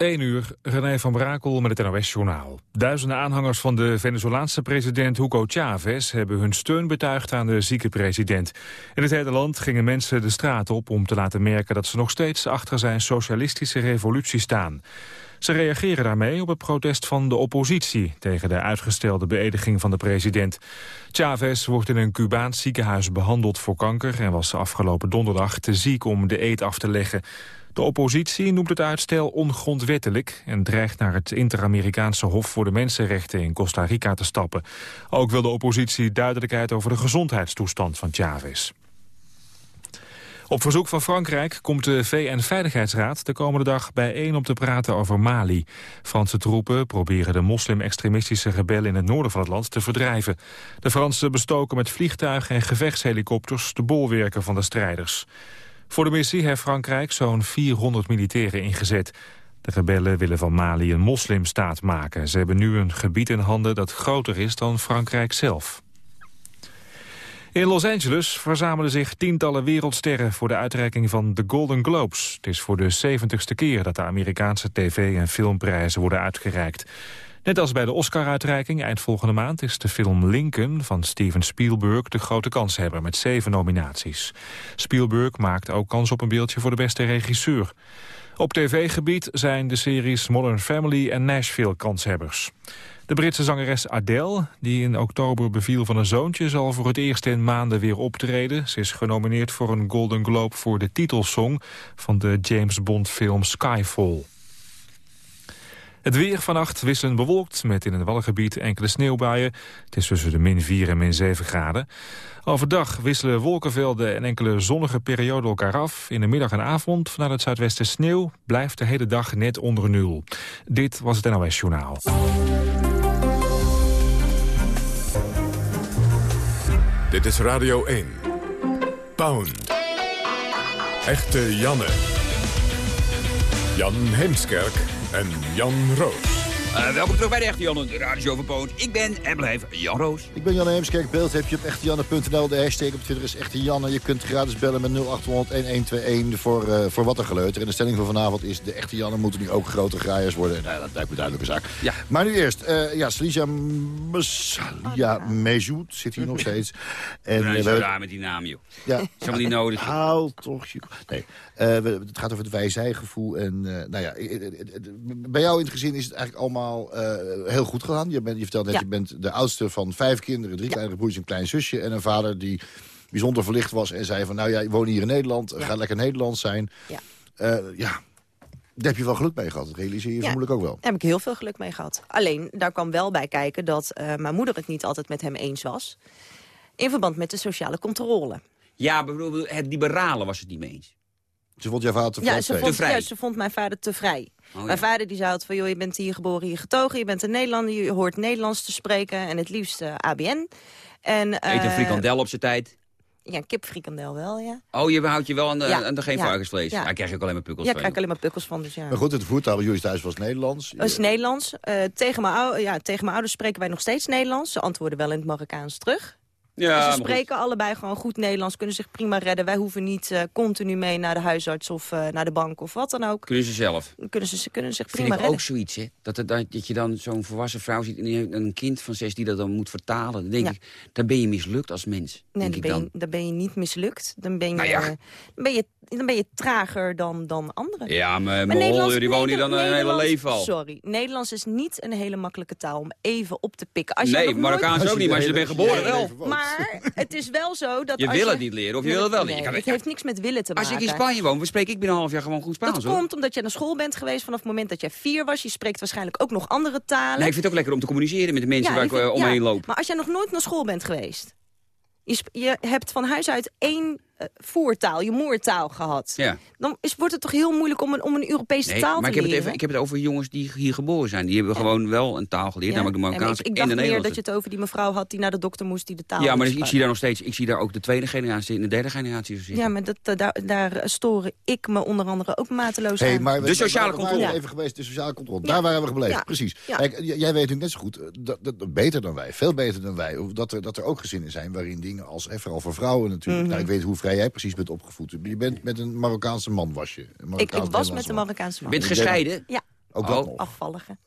1 uur, René van Brakel met het NOS-journaal. Duizenden aanhangers van de Venezolaanse president Hugo Chavez... hebben hun steun betuigd aan de zieke president. In het hele land gingen mensen de straat op om te laten merken... dat ze nog steeds achter zijn socialistische revolutie staan. Ze reageren daarmee op het protest van de oppositie... tegen de uitgestelde beëdiging van de president. Chavez wordt in een Cubaans ziekenhuis behandeld voor kanker... en was afgelopen donderdag te ziek om de eet af te leggen. De oppositie noemt het uitstel ongrondwettelijk... en dreigt naar het Inter-Amerikaanse Hof voor de Mensenrechten in Costa Rica te stappen. Ook wil de oppositie duidelijkheid over de gezondheidstoestand van Chavez. Op verzoek van Frankrijk komt de VN-veiligheidsraad de komende dag bijeen om te praten over Mali. Franse troepen proberen de moslim-extremistische rebellen in het noorden van het land te verdrijven. De Fransen bestoken met vliegtuigen en gevechtshelikopters de bolwerken van de strijders. Voor de missie heeft Frankrijk zo'n 400 militairen ingezet. De rebellen willen van Mali een moslimstaat maken. Ze hebben nu een gebied in handen dat groter is dan Frankrijk zelf. In Los Angeles verzamelen zich tientallen wereldsterren voor de uitreiking van de Golden Globes. Het is voor de 70ste keer dat de Amerikaanse tv- en filmprijzen worden uitgereikt. Net als bij de Oscar-uitreiking eind volgende maand... is de film Lincoln van Steven Spielberg de grote kanshebber met zeven nominaties. Spielberg maakt ook kans op een beeldje voor de beste regisseur. Op tv-gebied zijn de series Modern Family en Nashville kanshebbers. De Britse zangeres Adele, die in oktober beviel van een zoontje... zal voor het eerst in maanden weer optreden. Ze is genomineerd voor een Golden Globe voor de titelsong... van de James Bond film Skyfall. Het weer vannacht wisselend bewolkt met in het Wallengebied enkele sneeuwbuien. Het is tussen de min 4 en min 7 graden. Overdag wisselen wolkenvelden en enkele zonnige perioden elkaar af. In de middag en avond vanuit het zuidwesten sneeuw blijft de hele dag net onder nul. Dit was het NOS Journaal. Dit is Radio 1. Pound. Echte Janne. Jan Heemskerk en Jan Roos. Uh, welkom terug bij de Echte Jan, de Radio Verpoont. Ik ben en blijf Jan Roos. Ik ben Jan Heemskerk. Beeld heb je op echtejanne.nl. De hashtag op Twitter is Echte Janne. Je kunt gratis bellen met 0800-1121 voor, uh, voor wat er geleuter. En de stelling van vanavond is... de Echte Janne moeten nu ook grote graaiers worden. Nou, dat lijkt me duidelijke zaak. Ja. Maar nu eerst. Uh, ja, Salija Salia Mejoet zit hier nog steeds. En, we hebben... raar met die naam, joh. Ja. is helemaal niet nodig. Haal toch. Nee. We, het gaat over het wij-zij-gevoel. En nou ja, bij jou in het gezin is het eigenlijk allemaal uh, heel goed gegaan. Je, bent, je vertelt net, ja. je bent de oudste van vijf kinderen. Drie ja. kleinere broers en een klein zusje. En een vader die bijzonder verlicht was en zei van... nou ja, je woont hier in Nederland, ja. ga lekker Nederlands zijn. Ja. Uh, ja. Daar heb je wel geluk mee gehad. Dat realiseer je ja, vermoedelijk ook wel. Daar heb ik heel veel geluk mee gehad. Alleen, daar kwam wel bij kijken dat uh, mijn moeder het niet altijd met hem eens was. In verband met de sociale controle. Ja, bijvoorbeeld het liberale was het niet mee eens. Ze vond jouw vader te, ja, ze vrij. vond, te vrij. Ja, ze vond mijn vader te vrij. Oh, ja. Mijn vader die zei altijd van, joh, je bent hier geboren, hier getogen. Je bent een Nederlander, je hoort Nederlands te spreken. En het liefst uh, ABN. En, uh, Eet een frikandel op zijn tijd. Ja, kipfrikandel wel, ja. Oh, je houdt je wel aan de, ja. aan de geen ja. varkensvlees. Ja. Daar krijg je ook alleen maar pukkels Ja, van. krijg ik alleen maar pukkels van, dus ja. Maar goed, het voertaal bij jullie thuis was Nederlands. Dat is Nederlands. Uh, tegen, mijn ou ja, tegen mijn ouders spreken wij nog steeds Nederlands. Ze antwoorden wel in het Marokkaans terug. Ja, dus ze spreken goed. allebei gewoon goed Nederlands, kunnen zich prima redden. Wij hoeven niet uh, continu mee naar de huisarts of uh, naar de bank of wat dan ook. Kunnen ze zelf? Kunnen ze, ze kunnen zich Vind prima ik redden. ook zoiets, hè? Dat, het, dat je dan zo'n volwassen vrouw ziet en een kind van zes die dat dan moet vertalen. Dan denk Ja. ik, dan ben je mislukt als mens. Nee, denk dan ik ben, je, dan. dan ben je niet mislukt. Dan ben je, Nou ja. dan ben je, dan ben je trager dan, dan anderen. Ja, maar Maar Mongolen die wonen hier dan Nederlands- een hele Nederlands- leven al. Sorry, Nederlands is niet een hele makkelijke taal om even op te pikken. Als jij Nee, nooit- Marokkaans ook je niet, maar als je er bent geboren je wel. woont. Maar het is wel zo dat Je als wil je... het niet leren of je wil het wel niet. Nee, Je het heeft niks met willen te Als maken. ik in Spanje woon, spreek ik binnen een half jaar gewoon goed Spaans, Dat hoor. komt omdat je naar school bent geweest vanaf het moment dat jij vier was. Je spreekt waarschijnlijk ook nog andere talen. Nee, ik vind het ook lekker om te communiceren met de mensen Ja, waar ik vind- eh, omheen ja, loop. Maar als jij nog nooit naar school bent geweest... Je, hebt van huis uit één voertaal, je moertaal gehad. Ja. Dan is, wordt het toch heel moeilijk om een, om een Europese Nee, taal te maar ik heb, het even, ik heb het over jongens die hier geboren zijn. Die hebben gewoon wel een taal geleerd, Ja? namelijk de Marokkaanse ik, ik en dacht de meer Nederlandse. dat je het over die mevrouw had die naar de dokter moest die de taal Ja, maar ik zie daar nog steeds, ik zie daar ook de tweede generatie en de derde generatie zitten. Ja, maar dat, eh, daar, daar storen ik me onder andere ook mateloos Hey, aan. maar De sociale controle. Even geweest, de sociale controle. Ja. Daar waren we gebleven, Ja. precies. Ja. Kijk, jij weet natuurlijk net zo goed, eh, dat, dat, beter dan wij, veel beter dan wij... of dat er, dat er ook gezinnen zijn waarin dingen als, en vooral voor vrouwen natuurlijk... Mhm. nou, ik weet hoe vrij jij precies bent opgevoed. Je bent met een Marokkaanse man, was je. Ik, was met een man. Marokkaanse Je man. bent gescheiden? Ja. Ook dat Oh. nog. Afvallige.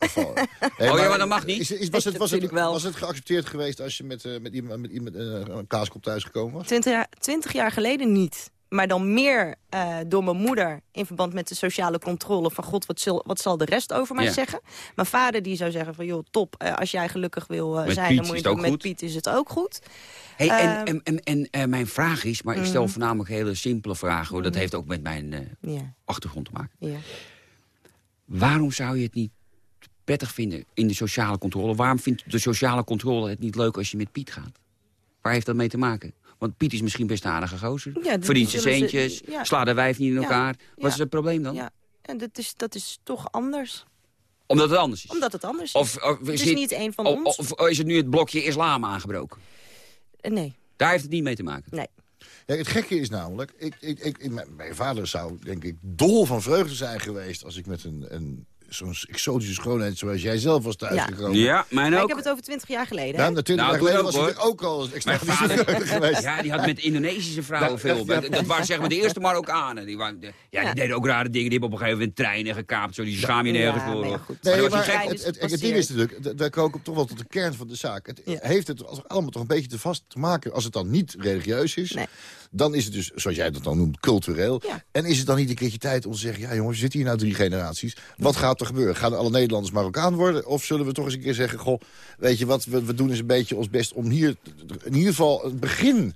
Hey, Oh ja, maar dat mag niet. Is, is, was, het, was, het, was het geaccepteerd geweest als je met, eh, met iemand met iemand, eh, een kaaskop thuis gekomen was? Twintig jaar, twintig jaar geleden niet. Maar dan meer eh, door mijn moeder in verband met de sociale controle... van god, wat zal, wat zal de rest over mij Ja. zeggen? Mijn vader die zou zeggen van, joh, top, als jij gelukkig wil zijn... Piet dan moet je het doen, ook met goed. Piet is het ook goed. Hey, en Ehm. en, en, en eh, mijn vraag is, maar ik Mhm. stel voornamelijk hele simpele vragen. Hoor. Dat heeft ook met mijn eh, Ja, achtergrond te maken. ja. Waarom zou je het niet prettig vinden in de sociale controle? Waarom vindt de sociale controle het niet leuk als je met Piet gaat? Waar heeft dat mee te maken? Want Piet is misschien best een aardige gozer. Ja, Verdient zijn ze- centjes, ja. sla de wijf niet in Ja, elkaar. Wat is het probleem dan? ja. En dat is, dat is toch anders. Omdat het anders is? Omdat het anders is. Of, of het is het- niet een van of- ons. Of, is het nu het blokje islam aangebroken? Eh, nee, Daar heeft het niet mee te maken. nee. Ja, het gekke is namelijk, ik, ik, ik, ik- mijn, mijn vader zou denk ik dol van vreugde zijn geweest... als ik met een, een, zo'n exotische schoonheid zoals jij zelf was thuisgekomen. Ja, mijn Maar ook. ik heb het over twintig jaar geleden. Nou, hè? na twintig Nou, jaar geleden was ook, ik ook al extra Mijn vader- geweest. Ja, die had met Indonesische vrouwen veel. ja, Dat, dat waren zeg maar de eerste Marokkanen. Die, waren, de- ja, die Ja. deden ook rare dingen. Die hebben op een gegeven moment treinen gekaapt. Zo, die schaam je Ja, nergens maar voor. ja, goed. Nee, dan was maar hij gek. het, het, het, passeert. ding is natuurlijk, daar komen we toch wel tot de kern van de zaak. Het Ja. heeft het als- allemaal toch een beetje te vast te maken als het dan niet religieus is. Nee. Dan is het dus, zoals jij dat dan noemt, cultureel. Ja. En is het dan niet een keertje tijd om te zeggen... ja jongens, we zitten hier nou drie generaties. Wat gaat er gebeuren? Gaan alle Nederlanders Marokkaan worden? Of zullen we toch eens een keer zeggen... goh, weet je wat, we, we doen eens een beetje ons best om hier... in ieder geval het begin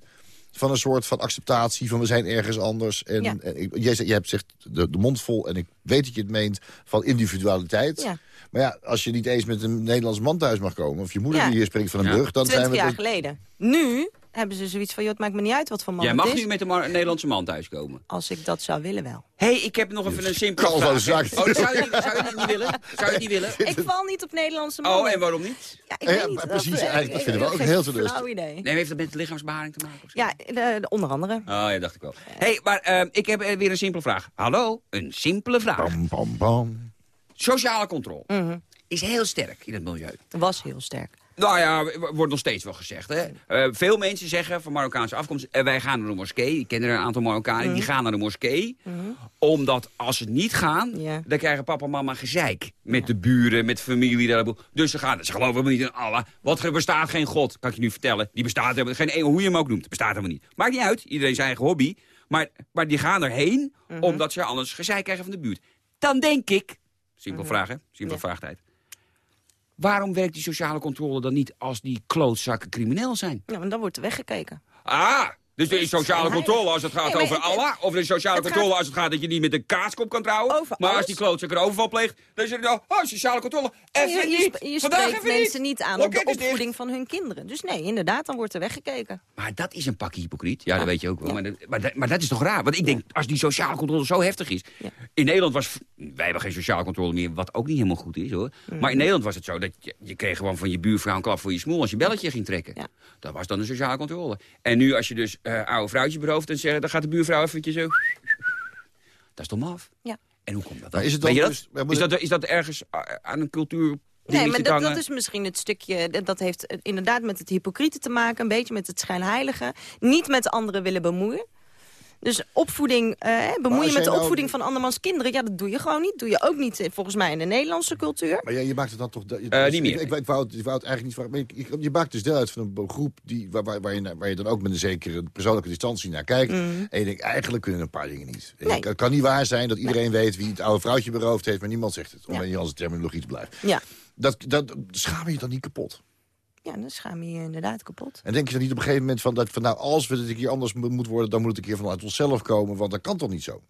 van een soort van acceptatie... van we zijn ergens anders. En, Ja. en ik- jij, hebt zegt de, de mond vol... en ik weet dat je het meent van individualiteit... Ja. Maar ja, als je niet eens met een Nederlands man thuis mag komen... of je moeder Ja. die hier springt van een Ja. brug... dan zijn Twintig we... jaar geleden. Nu hebben ze zoiets van, joh, het maakt me niet uit wat voor man Jij het mag nu met een Nederlandse man thuiskomen. Als ik dat zou willen wel. Hé, hey, ik heb nog even een simpele vraag. Oh, dat zou je, zou je het niet willen? Zou je het niet willen? Ik val niet op Nederlandse mannen. Oh, en waarom niet? Ja, ik Ja, weet niet. precies, Of, eh, eigenlijk, dat vinden we ik ook heel geen teleurst- flauw idee. Nee, heeft dat met lichaamsbeharing te maken? Of zo? Ja, de, de- onder andere. Oh, ja, dacht ik wel. Hé, hey, maar eh, ik heb eh, weer een simpele vraag. Hallo, een simpele vraag. Bam, bam, bam. Sociale controle Mhm. is heel sterk in het milieu. Het was heel sterk. Nou ja, wordt nog steeds wel gezegd. Hè? Eh, veel mensen zeggen van Marokkaanse afkomst... eh, wij gaan naar de moskee. Ik ken er een aantal Marokkanen. Die gaan naar de moskee. Omdat als ze niet gaan... Dan krijgen papa en mama gezeik. Met de buren, met familie. daar- Dus ze gaan. Ze geloven helemaal niet in Allah. Wat er bestaat geen God, kan ik je nu vertellen. Die bestaat helemaal geen engel, hoe je hem ook noemt. Bestaat helemaal niet. Maakt niet uit. Iedereen zijn eigen hobby. Maar, maar die gaan erheen... omdat ze anders gezeik krijgen van de buurt. Dan denk ik... Simpel vraag, hè? Simpel Ja. vraagtijd. Waarom werkt die sociale controle dan niet als die klootzakken crimineel zijn? Ja, maar dan wordt er weggekeken. Ah, dus de sociale heilig. controle als het gaat Nee, over het- Allah? Of de sociale het controle gaat- als het gaat dat je niet met een kaaskop kan trouwen? Over maar als die klootzak een overval pleegt, dan is er nou, oh, sociale controle, even je, je, spreekt mensen niet aan op de is opvoeding van hun kinderen. Dus nee, inderdaad, dan wordt er weggekeken. Maar dat is een pakje hypocriet. Ja, dat weet je ook wel. Ja. Maar, dat, maar, dat, maar dat is toch raar? Want ik denk, als die sociale controle zo heftig is... Ja. In Nederland was... Wij hebben geen sociale controle meer, wat ook niet helemaal goed is, hoor. Mhm. Maar in Nederland was het zo dat je, je kreeg gewoon van je buurvrouw een klap voor je smoel... als je belletje ging trekken. Dat was dan de sociale controle. En nu als je dus eh oude vrouwtje berooft... en zeggen, dan gaat de buurvrouw eventjes zo... Dat is toch maf? Ja. En hoe komt dat dan? Is het Weet dan je dus- dat? is, dat, is dat ergens eh, aan een cultuur... Nee, maar dat, dat is misschien het stukje... dat- Dat heeft eh, inderdaad met het hypocriete te maken. Een beetje met het schijnheilige. Niet met anderen willen bemoeien. Dus opvoeding, eh, als bemoeien met de nou- opvoeding van andermans kinderen... ja, dat doe je gewoon niet. Doe je ook niet, eh, volgens mij, in de Nederlandse cultuur. Maar ja, je maakt het dan toch... dat- je- Eh, niet meer. Ik, ik, ik wou het, ik wou het eigenlijk niet vragen. Maar je, je- je maakt dus deel uit van een groep die, waar, waar, waar, je, waar je dan ook met een zekere persoonlijke distantie naar kijkt. En je denkt, eigenlijk kunnen een paar dingen niet. Nee. Het kan niet waar zijn dat iedereen weet wie het oude vrouwtje beroofd heeft, maar niemand zegt het. Om Ja. in Jan's terminologie te blijven. Ja. Dat, dat schaam je je dan niet kapot. Ja, dan schaam je je inderdaad kapot. En denk je dan niet op een gegeven moment van, dat, van nou, als we het een keer anders mo- moet worden, dan moet het een keer vanuit onszelf komen, want dat kan toch niet zo?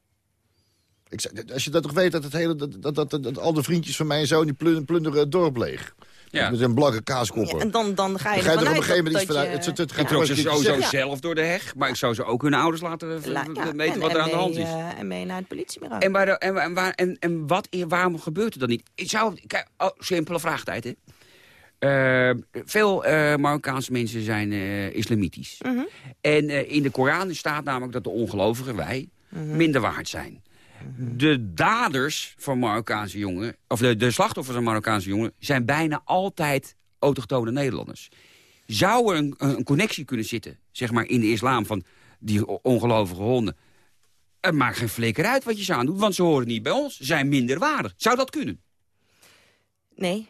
Ik zei, als je dat toch weet dat, het hele, dat, dat, dat, dat al de vriendjes van mij en zo, die plun- plunderen het dorp leeg. Ja. Met een blanke kaaskoppen. Ja, en dan, dan ga je Dan ga je er op een gegeven moment iets vanuit... je... Het, het, het, ze eens sowieso zelf door de heg. Maar ik zou ze ook hun ouders laten La- v- ja, weten en- wat er aan de hand mee, is. eh, en mee naar het politiebureau. En, waar, de- en, en, waar, en, en wat, waarom gebeurt het dan niet? Ik zou, kijk, oh, simpele vraagtijd, hè. Eh, veel eh, Marokkaanse mensen zijn eh, islamitisch. Mhm. En in de Koran staat namelijk dat de ongelovigen, wij, Mhm. minder waard zijn. De daders van Marokkaanse jongen, of de, de slachtoffers van Marokkaanse jongen... zijn bijna altijd autochtone Nederlanders. Zou er een, een connectie kunnen zitten, zeg maar, in de islam van die ongelovige honden? Het maakt geen flikker uit wat je ze aandoet, want ze horen niet bij ons. Ze zijn minder waardig. Zou dat kunnen? Nee.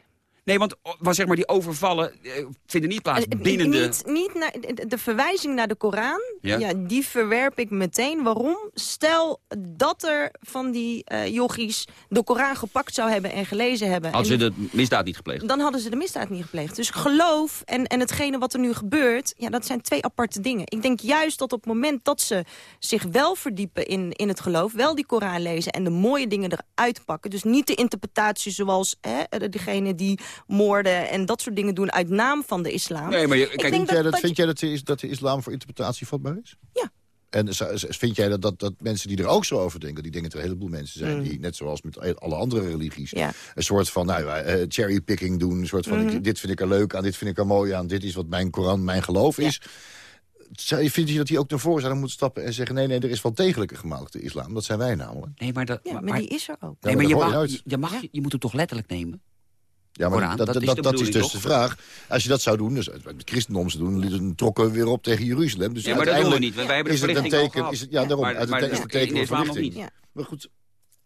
Nee, want oh, wat zeg maar, die overvallen eh, vinden niet plaats Eh, binnen de... Niet, niet naar, de, verwijzing naar de Koran, Ja? ja? die verwerp ik meteen. Waarom? Stel dat er van die eh yogis de Koran gepakt zou hebben en gelezen hebben. Hadden en ze de misdaad niet gepleegd. dan hadden ze de misdaad niet gepleegd. Dus geloof en, en hetgene wat er nu gebeurt, ja, dat zijn twee aparte dingen. Ik denk juist dat op het moment dat ze zich wel verdiepen in, in het geloof... wel die Koran lezen en de mooie dingen eruit pakken... dus niet de interpretatie zoals hè, degene die moorden en dat soort dingen doen... uit naam van de islam. Nee, maar je, kijk, denk Vind jij dat- dat, dat vind jij dat, de, dat de islam voor interpretatie vatbaar is? Ja. En vind jij dat, dat, dat mensen die er ook zo over denken... die denken dat er een heleboel mensen zijn... Mm. die net zoals met alle andere religies... Ja. een soort van nou, eh, cherrypicking doen. Een soort van, Mhm. ik- dit vind ik er leuk aan, dit vind ik er mooi aan... dit is wat mijn Koran, mijn geloof is. Zou Vind je dat die ook naar voren zouden moeten stappen en zeggen... nee, nee, er is wel degelijke gematigde islam. Dat zijn wij namelijk. nee, maar, dat, Ja, maar, maar die is er ook. nee, maar maar je, mag, je mag, je moet het toch letterlijk nemen? Ja, maar Koran, dat, dat dat, is de dat, dat is bedoeling, dus toch? de vraag. Als je dat zou doen, dus het christendom ze doen... dan trokken we weer op tegen Jeruzalem. Dus Nee, maar dat doen we niet. Wij hebben de is het een teken... Is het, ja, daarom. Maar- uit maar het, is het teken van verlichting. niet. Ja. Maar goed,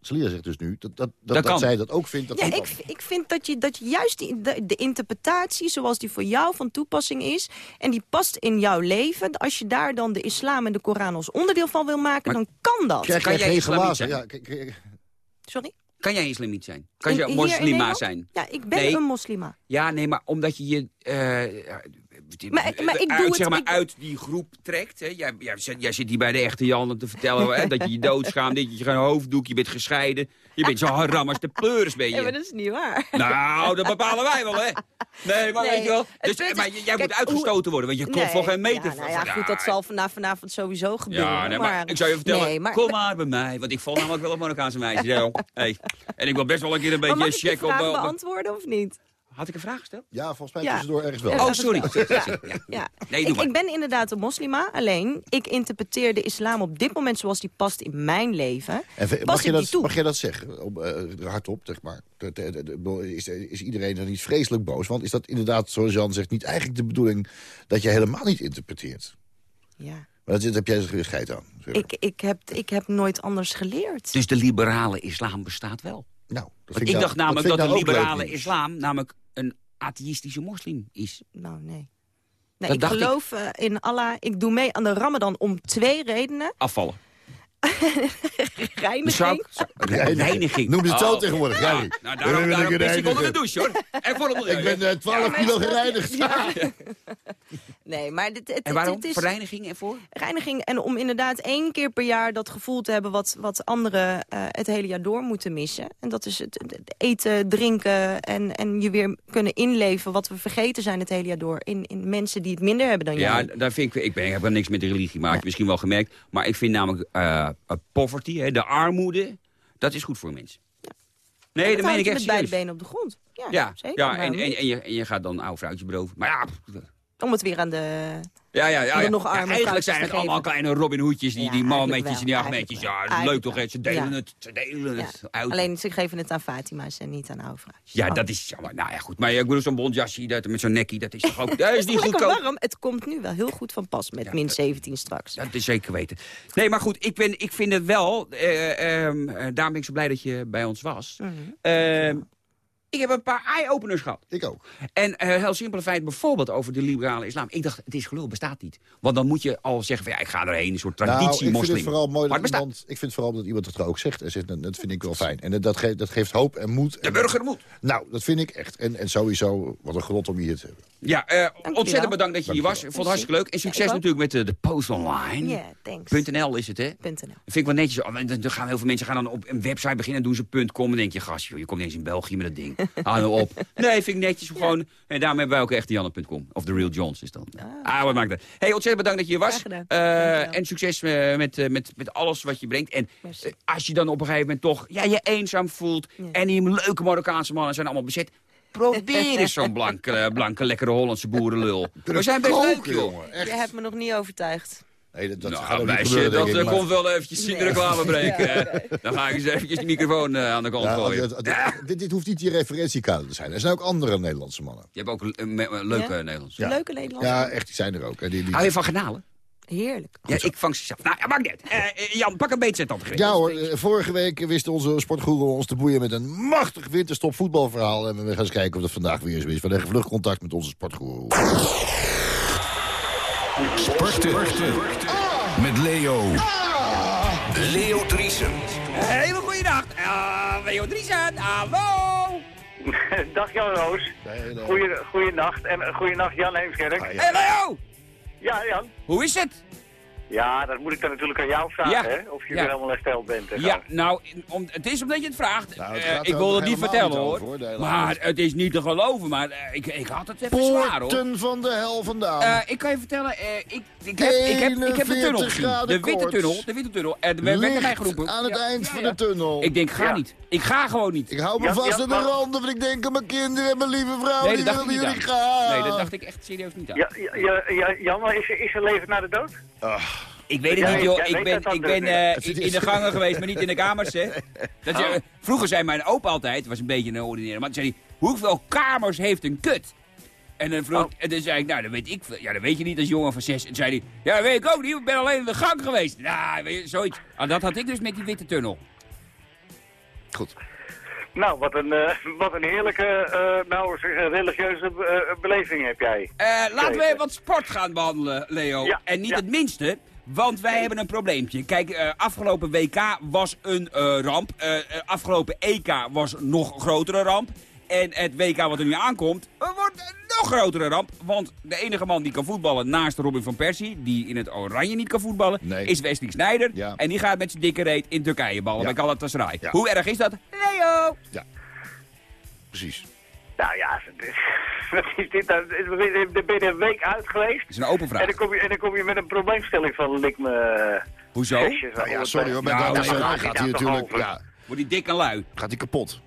Salia zegt dus nu dat, dat, dat, Dat dat kan. zij dat ook vindt. Dat Ja, ik, ik vind dat je, dat je juist die, de, de interpretatie zoals die voor jou van toepassing is... en die past in jouw leven, als je daar dan de islam en de Koran als onderdeel van wil maken... Maar- dan kan dat. Krijg Kan jij geen glazen? Ja, Sorry? Kan jij islamiet zijn? Kan In- je in moslima zijn? Ja, ik ben Nee. een moslima. Ja, nee, maar omdat je je... eh, Maar ik- maar ik doe uit, zeg maar, ik- uit die groep trekt. Hè. Jij, jij, zit- jij zit hier bij de echte Jan om te vertellen hè, dat je je doodschaamt. Dat je geen hoofddoek, je bent gescheiden. Je bent zo haram als de pleuris ben je. Ja, maar dat is niet waar. Nou, dat bepalen wij wel, hè? Nee, maar Nee, weet je wel. Dus, maar jij kijk, moet uitgestoten worden, want je klopt voor geen meter. Ja, nou ja, goed, dat zal vanaf vanavond sowieso gebeuren. Ja, nee, maar, ik zou je vertellen, Nee, maar, kom maar bij mij. Want ik val namelijk wel op Marokkaanse meisjes. Hey. En ik wil best wel een keer een maar beetje mag ik checken op... vraag op- beantwoorden of niet? Had ik een vraag gesteld? ja, volgens mij Ja. tussendoor ergens wel. Oh, sorry. Ja. Ja. Nee, doe ik, maar. ik ben inderdaad een moslima, alleen ik interpreteer de islam op dit moment zoals die past in mijn leven. En mag, je dat, toe? mag jij dat zeggen? Op, eh, hardop, zeg maar. Is, is iedereen dan niet vreselijk boos? Want is dat inderdaad, zoals Jan zegt, niet eigenlijk de bedoeling... dat je helemaal niet interpreteert? Ja. Maar dat heb jij dus scheid aan. Ik, ik, heb, ik heb nooit anders geleerd. Dus de liberale islam bestaat wel. nou, dat Want vind ik nou- dacht namelijk vind dat, de nou leuk liberale islam namelijk atheïstische moslim is. Nou, nee. Nee, ik. geloof eh, in Allah. Ik doe mee aan de Ramadan om twee redenen. Afvallen. Reiniging. Reiniging. Noem het zo Oh. tegenwoordig, Ja, Reiniging. Nou, daarom, daarom ik Reinigen. onder de douche, hoor. En voor. Ik ben eh, 12 maar kilo gereinigd. Nee, maar dit, het, En waarom? het is Voor reiniging en voor? reiniging. En om inderdaad één keer per jaar dat gevoel te hebben... wat, wat anderen eh, het hele jaar door moeten missen. En dat is het, het eten, drinken en, en je weer kunnen inleven... wat we vergeten zijn het hele jaar door... in, in mensen die het minder hebben dan Ja, jij. daar vind ik, ik, ben, ik heb wel niks met de religie, maar heb je misschien wel gemerkt. Maar ik vind namelijk eh, eh, poverty, hè, de armoede, dat is goed voor mensen. Nee, dat dat meen ik echt met beide benen op de grond. Ja, Ja, zeker. ja en, en, je, en je gaat dan oude vrouwtje beroven. Maar ja, Om het weer aan de... ja, ja, ja, Om ja. nog Ja, arme eigenlijk zijn het allemaal kleine Robin Hoedjes, die, Ja, die malmetjes en die achtmetjes. Ja, eigenlijk leuk toch, hè? Ze delen het, ze delen het uit. Alleen ze geven het aan Fatima's en niet aan vrouwtjes. Ja, Oh. dat is jammer. Nou ja, goed. Maar ik bedoel, zo'n bondjasje dat, met zo'n nekkie, dat is toch ook... Dat is niet goedkoop. warm. Het komt nu wel heel goed van pas met min dat- 17 straks. Dat is zeker weten. Nee, maar goed, ik, ben, ik vind het wel... eh, ehm, eh, daarom ben ik zo blij dat je bij ons was. Mhm. Ehm, ik heb een paar eye-openers gehad. Ik ook. En eh, heel simpele feit, bijvoorbeeld over de liberale islam. Ik dacht, het is gelul, bestaat niet. Want dan moet je al zeggen, van, ja, ik ga erheen, een soort Nou, ik traditie vind moslim. het vooral mooi dat iemand, ik vind het vooral dat iemand het er ook zegt. En zegt dat vind ik wel fijn. En dat, geeft, dat geeft hoop en moed. De En- burger moet. Nou, dat vind ik echt. En, en sowieso, wat een genot om hier te hebben. Ja, eh, ontzettend bedankt dat je hier was. Ik vond het hartstikke leuk. En succes natuurlijk met de, de Post Online. Ja, thanks. .nl is het, hè? .nl. Vind ik wel netjes. Oh, Dan gaan heel veel mensen gaan dan op een website beginnen en doen ze .com. En denk je, gast, joh, je komt eens in België met dat ding. Hou nou op. Nee, vind ik netjes. Gewoon, en daarom hebben wij ook echt Janne.com. Of The Real Johns is dan. Ah, wat maakt dat? Hey, ontzettend bedankt dat je hier was. Eh, Dankjewel. en succes eh, met, eh, met, met alles wat je brengt. En eh, als je dan op een gegeven moment toch ja, je eenzaam voelt... En die leuke Marokkaanse mannen zijn allemaal bezet... probeer eens zo'n blanke, eh, blanke, lekkere Hollandse boerenlul. We zijn best leuk, jongen. Echt. Je hebt me nog niet overtuigd. Nee, dat, dat Nou, gaat ook niet meisje, gebeuren, dat ik, eh, maar- komt wel eventjes in de reclame breken. Ja. Dan ga ik eens eventjes de microfoon eh, aan de kant Ja, gooien. het- het- het- dit, dit hoeft niet je referentiekader te zijn. Er zijn ook andere Nederlandse mannen. Je hebt ook een leuke Ja? Nederlands. Ja. Leuke Nederlander. Ja, echt, die zijn er ook. hè. Die, die- Hou je van garnalen? Heerlijk. Ja, ik vang ze zelf. Nou, ja, maakt niet uit. Eh, eh, Jan, pak een beetje de Ja hoor, eh, vorige week wist onze sportgoeroe ons te boeien met een machtig winterstop voetbalverhaal. En we gaan eens kijken of dat vandaag weer zo is. We leggen vlug contact met onze sportgoeroe. Sporten. Met Leo. Leo Driesen. Hele goede dag. Uh, Leo Driesen, hallo. Dag Jan Roos. Goeie, goeienacht. En goeienacht Jan Heemskerk. Ah, ja. Hey Leo, Ja, Jan. hoe is het? Ja, dat moet ik dan natuurlijk aan jou vragen, Ja. hè? Of je Ja. weer helemaal hersteld bent. en Ja, nou, om, het is omdat je het vraagt. Nou, het Eh, ik er wil het niet vertellen niet hoor. over, maar het is niet te geloven, maar eh, ik, ik had het even zwaar hoor. Poorten van de hel vandaan. Eh, ik kan je vertellen, eh, ik, ik, heb, ik, heb, ik heb de 41 tunnel gezien. De witte tunnel, de witte tunnel. En er werd werd mij geroepen. aan het Ja, eind ja, van ja. de tunnel. Ik denk, ga Ja. niet. Ik ga gewoon niet. Ik hou me Ja, vast ja, aan de randen, want ik denk aan mijn kinderen en mijn lieve vrouw. Nee, die dat dacht ik willen niet jullie aan. gaan. Nee, dat dacht ik echt serieus niet aan. Ja, ja, ja, ja, Jan, maar is, er- is er leven na de dood? Ik weet het niet, joh. Ik ben, ik ben eh, in de gangen geweest, maar niet in de kamers, hè. Dat Oh. vroeger zei mijn opa altijd, het was een beetje een ordinaire, maar toen zei hij, hoeveel kamers heeft een kut? En dan, vroeg, Oh. en dan zei ik, nou, dat weet ik. Ja, dat weet je niet als jongen van zes. En toen zei hij, ja, dat weet ik ook niet, ik ben alleen in de gang geweest. Weet je, zoiets. Ah, dat had ik dus met die witte tunnel. Goed. Nou, wat een, eh, wat een heerlijke, eh, nou, religieuze beleving heb jij. Eh, laten we wat sport gaan behandelen, Leo. Ja, en niet ja. het minste, want wij hebben een probleempje. Kijk, eh, afgelopen WK was een eh, ramp. Eh, afgelopen EK was een nog grotere ramp. En het WK wat er nu aankomt, wordt een nog grotere ramp. Want de enige man die kan voetballen naast Robin van Persie... die in het oranje niet kan voetballen, Nee. is Wesley Sneijder. Ja. En die gaat met zijn dikke reet in Turkije ballen Ja. bij Galatasaray. Ja. Hoe erg is dat? Leo! Precies. Nou ja, wat is dit dan? Dan ben je een week uit geweest. Dat is een open En vraag. dan, kom je, en dan kom je met een probleemstelling van lik me... Hoezo? zesjes Nou ja, sorry hoor, met Nou, Galatasaray nee, maar gaat gaat hij natuurlijk... Ja, Wordt die dik en lui? gaat hij kapot.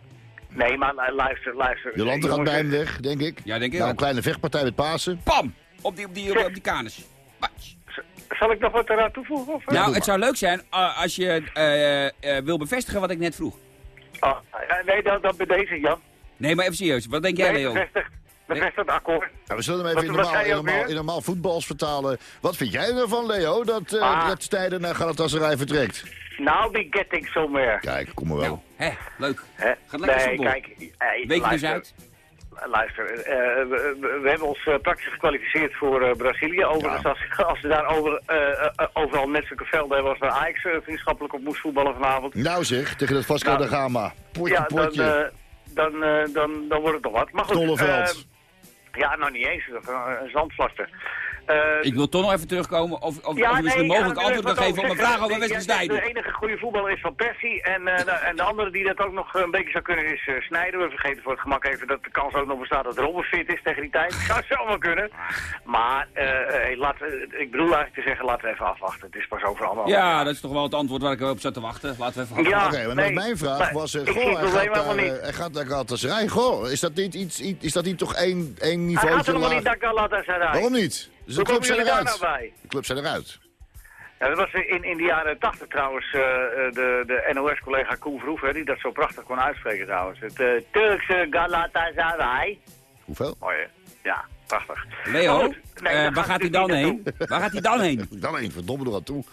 Nee, maar lu- luister, luister. Jolante gaat Jongens, bij hem weg, denk ik. Ja, denk ik Nou, een kleine vechtpartij met Pasen. Pam! Op die, op die, op, die kanus. Patsch. Zal ik nog wat eraan toevoegen? Of? Nou, het zou leuk zijn uh, als je uh, uh, wil bevestigen wat ik net vroeg. Oh, nee, dan, dan bij deze, Jan. Nee, maar even serieus. Wat denk jij, nee, Leo? Bevestigd, bevestigd akkoord. Nou, we zullen hem even in Wat- normaal, in, normaal, weer? in normaal voetbals vertalen. Wat vind jij ervan, Leo, dat, uh, Ah. dat Snijder naar Galatasaray vertrekt? Now be getting somewhere. Kijk, kom maar wel. Nou, hè, leuk. Hè? Gaat lekker nee, voetbal. kijk. Hey, Weet je dus luister, uit? Luister, eh, we, we- we hebben ons eh, praktisch gekwalificeerd voor eh, Brazilië. Overigens, als, als ze daar over, eh, eh, overal net zulke velden hebben als waar Ajax eh, vriendschappelijk op moest voetballen vanavond. Nou zeg, tegen dat Vasco Nou, da Gama. Potje, ja, potje. eh, dan, eh, dan, dan wordt het nog wat. Maar goed, eh, ja, nou niet eens. Een, een zandvlakte. Eh, Ik wil toch nog even terugkomen of, of, Ja, of je misschien nee, mogelijk antwoord kan geven op een vraag over Wesley ja, Sneijder. De enige goede voetballer is Van Persie. En, eh, de, en de andere die dat ook nog een beetje zou kunnen is uh, Snijder. We vergeten voor het gemak even dat de kans ook nog bestaat dat Robben fit is tegen die tijd. Zou zomaar kunnen. Maar uh, hey, laat, ik bedoel eigenlijk te zeggen, laten we even afwachten. Het is pas over allemaal. Ja, dat is toch wel het antwoord waar ik op zat te wachten. Laten we even wachten. Ja, Oké, maar nee, mijn vraag maar was, eh, ik zie goh, hij gaat, helemaal daar, niet. eh, hij gaat naar Galatasaray. Goh, is dat niet, iets, iets- is dat niet toch één, één Hij niveau gaat helemaal niet naar Galatasaray. Waarom niet? Dus de clubs komen zijn eruit. nou bij? De clubs zijn eruit. Ja, dat was in, in de jaren tachtig trouwens uh, de, de NOS-collega Koen Verhoeven, die dat zo prachtig kon uitspreken trouwens. Het uh, Turkse Galatasaray. Hoeveel? Mooi hè? Ja, prachtig. Leo, goed, nee, uh, waar gaat hij dan heen? waar gaat hij dan heen? Dan één, verdomme er aan toe.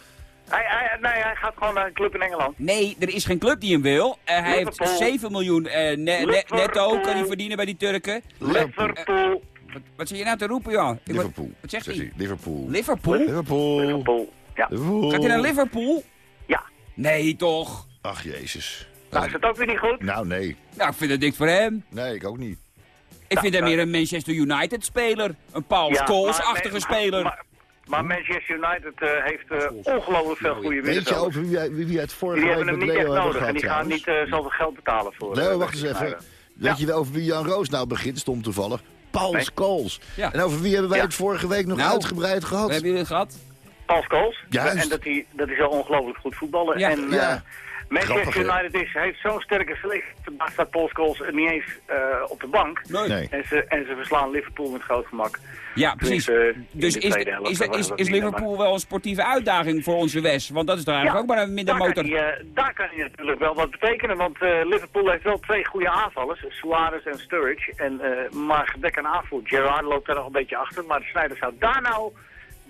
Hij, hij, nee, hij gaat gewoon naar een club in Engeland. Nee, er is geen club die hem wil. Uh, hij heeft Liverpool. 7 miljoen uh, ne ne netto kan hij verdienen bij die Turken. Liverpool. Wat, wat zit je nou te roepen, joh? Ik Liverpool. Wat, wat zegt hij? Liverpool. Liverpool? Liverpool. Liverpool. Ja. Liverpool. Gaat hij naar Liverpool? ja. Nee, toch? Ach, jezus. Nou, is dat ook weer niet goed? Nou, nee. Nou, ik vind het niks voor hem. Nee, ik ook niet. Ik vind hem nou, meer een Manchester United-speler. Een Paul Ja, Scholes-achtige maar- speler. Maar, maar Manchester United uh, heeft uh, ongelooflijk veel goede Weet je over wie, wie, wie het vorige Die week hebben met hem niet Leo echt hebben nodig gehad en die gaan niet uh, zoveel geld betalen voor. Leo, wacht eens even. Weet je wel over wie Jan Roos nou begint? Stom toevallig. Paul Nee. Scholes. Ja. En over wie hebben wij Ja. het vorige week nog Nou, uitgebreid gehad? Hebben jullie het gehad? Paul Scholes. Juist. En dat hij, dat hij zo ongelooflijk goed voetballen. Ja. En, Ja. uh, Manchester? United is, heeft zo'n sterke selectie. Daar staat Paul Scholes niet eens uh, op de bank. Nee. Nee. En ze, en ze verslaan Liverpool met groot gemak. Ja, precies. Tenminste, in Dus is, helft is, is, Liverpool wel een sportieve uitdaging voor onze West? Want dat is toch eigenlijk ook maar een minder daar motor. Kan hij, uh, daar kan hij natuurlijk wel wat betekenen, want uh, Liverpool heeft wel twee goede aanvallers, Suarez en Sturridge. En, uh, maar gebrek aan aanvoer. Gerrard loopt daar nog een beetje achter, maar de Sneijder zou daar nou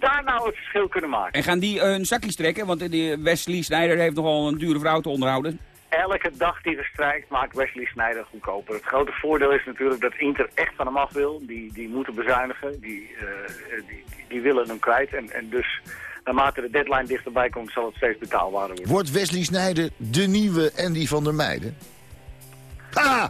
daar nou het verschil kunnen maken? En gaan die eh, hun zakjes trekken? Want die Wesley Sneijder heeft nogal een dure vrouw te onderhouden. Elke dag die verstrijkt maakt Wesley Sneijder goedkoper. Het grote voordeel is natuurlijk dat Inter echt van hem af wil. Die, die moeten bezuinigen, die, eh, die, die, die willen hem kwijt. En, en dus naarmate de deadline dichterbij komt zal het steeds betaalbaarder worden. Wordt Wesley Sneijder de nieuwe Andy van der Meijden? Ah!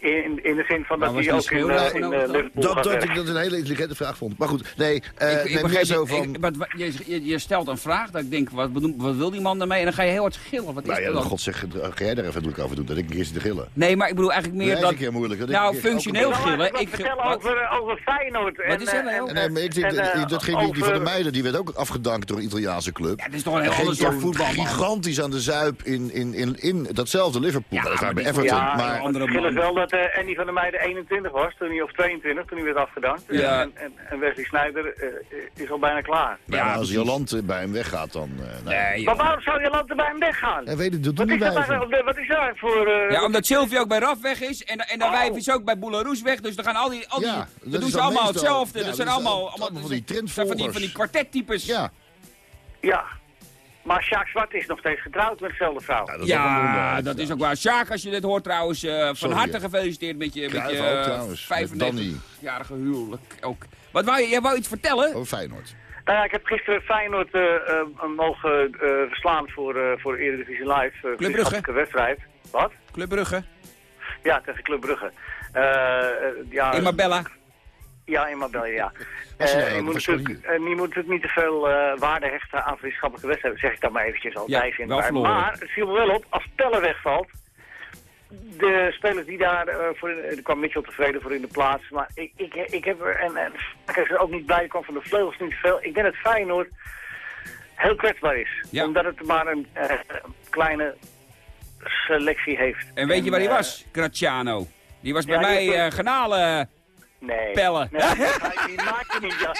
In, in de zin van dat Maar hij ook in, van in eh, dan? Liverpool Dat, dat ik dat een hele intelligente vraag vond. Maar goed, nee, eh ik, ik begrijp zo van... ik- wat, wat- je, je, je stelt een vraag dat ik denk, wat, bedoel- wat wil die man daarmee? En dan ga je heel hard schillen. Wat is nou ja, dat dan god zeg, ga jij daar even over doen, dat ik een keer zit te gillen. Nee, maar ik bedoel eigenlijk meer Nee, dat dat... is een keer moeilijk. Dat nou, functioneel gillen. Ik wat wat? over, over Feyenoord. En, is er nou? Nee, maar ik, dat ging die, die van der over- Meijden, die werd ook afgedankt door een Italiaanse club. Ja, dat is toch een En heel ander soort toch voetbal, gigantisch aan de zuip in, in, in, in datzelfde Liverpool. Ja, maar bij Everton. Maar man. wel dat eh, Andy van der Meijden 21 was, toen hij, of 22, toen hij werd afgedankt. Ja. En, en, en Wesley Sneijder eh, is al bijna klaar. ja, als. Jolante bij hem weggaat, dan... eh, nou. Nee, Maar waarom zou je land bij hem weggaan? En weet het, dat Wat doen is, die dat wijven. eigenlijk, wat is er eigenlijk voor... eh, Ja, omdat Sylvie ook bij Raf weg is en, en de Oh. wijf is ook bij Boularoes weg. Dus dan gaan al die, al die Ja, dan dat doen ze dan allemaal hetzelfde. ja, dat dat zijn allemaal, al- allemaal van die dat zijn van die, trendvolgers. van die kwartettypes. Ja, Ja. Maar Sjaak Zwart is nog steeds getrouwd met dezelfde vrouw. Ja, dat is ook een Ja, wonder. dat is ook waar. Sjaak, als je dit hoort trouwens, eh, van Sorry, harte gefeliciteerd met je, met je ook eh. 95-jarige huwelijk. Ook. Wat wou je, jij wou iets vertellen? over Feyenoord. Nou ja, ik heb gisteren Feyenoord eh, eh, mogen eh, verslaan voor, eh voor Eredivisie Live. Uh, Brugge. wedstrijd. Wat? Club Brugge, Ja, tegen Club Brugge. Eh, eh, ja, in Marbella. Ja, in Marbella, ja. Was je moet natuurlijk, je moet natuurlijk niet te veel eh, waarde hechten aan vriendschappelijke wedstrijden, zeg ik dan maar eventjes al. Ja, verloren. Maar het viel me wel op, als Pelle wegvalt, de spelers die daar, voor, er kwam Mitchell tevreden voor in de plaats, maar ik, ik, ik heb er, en, en ik er ook niet bij, kwam van de vleugels niet veel. Ik denk dat Feyenoord heel kwetsbaar is, Ja. omdat het maar een kleine selectie heeft. En weet je waar hij was? Graciano. Die was bij mij garnalen. Nee. Pellen. Nee, die maak je niet, ja.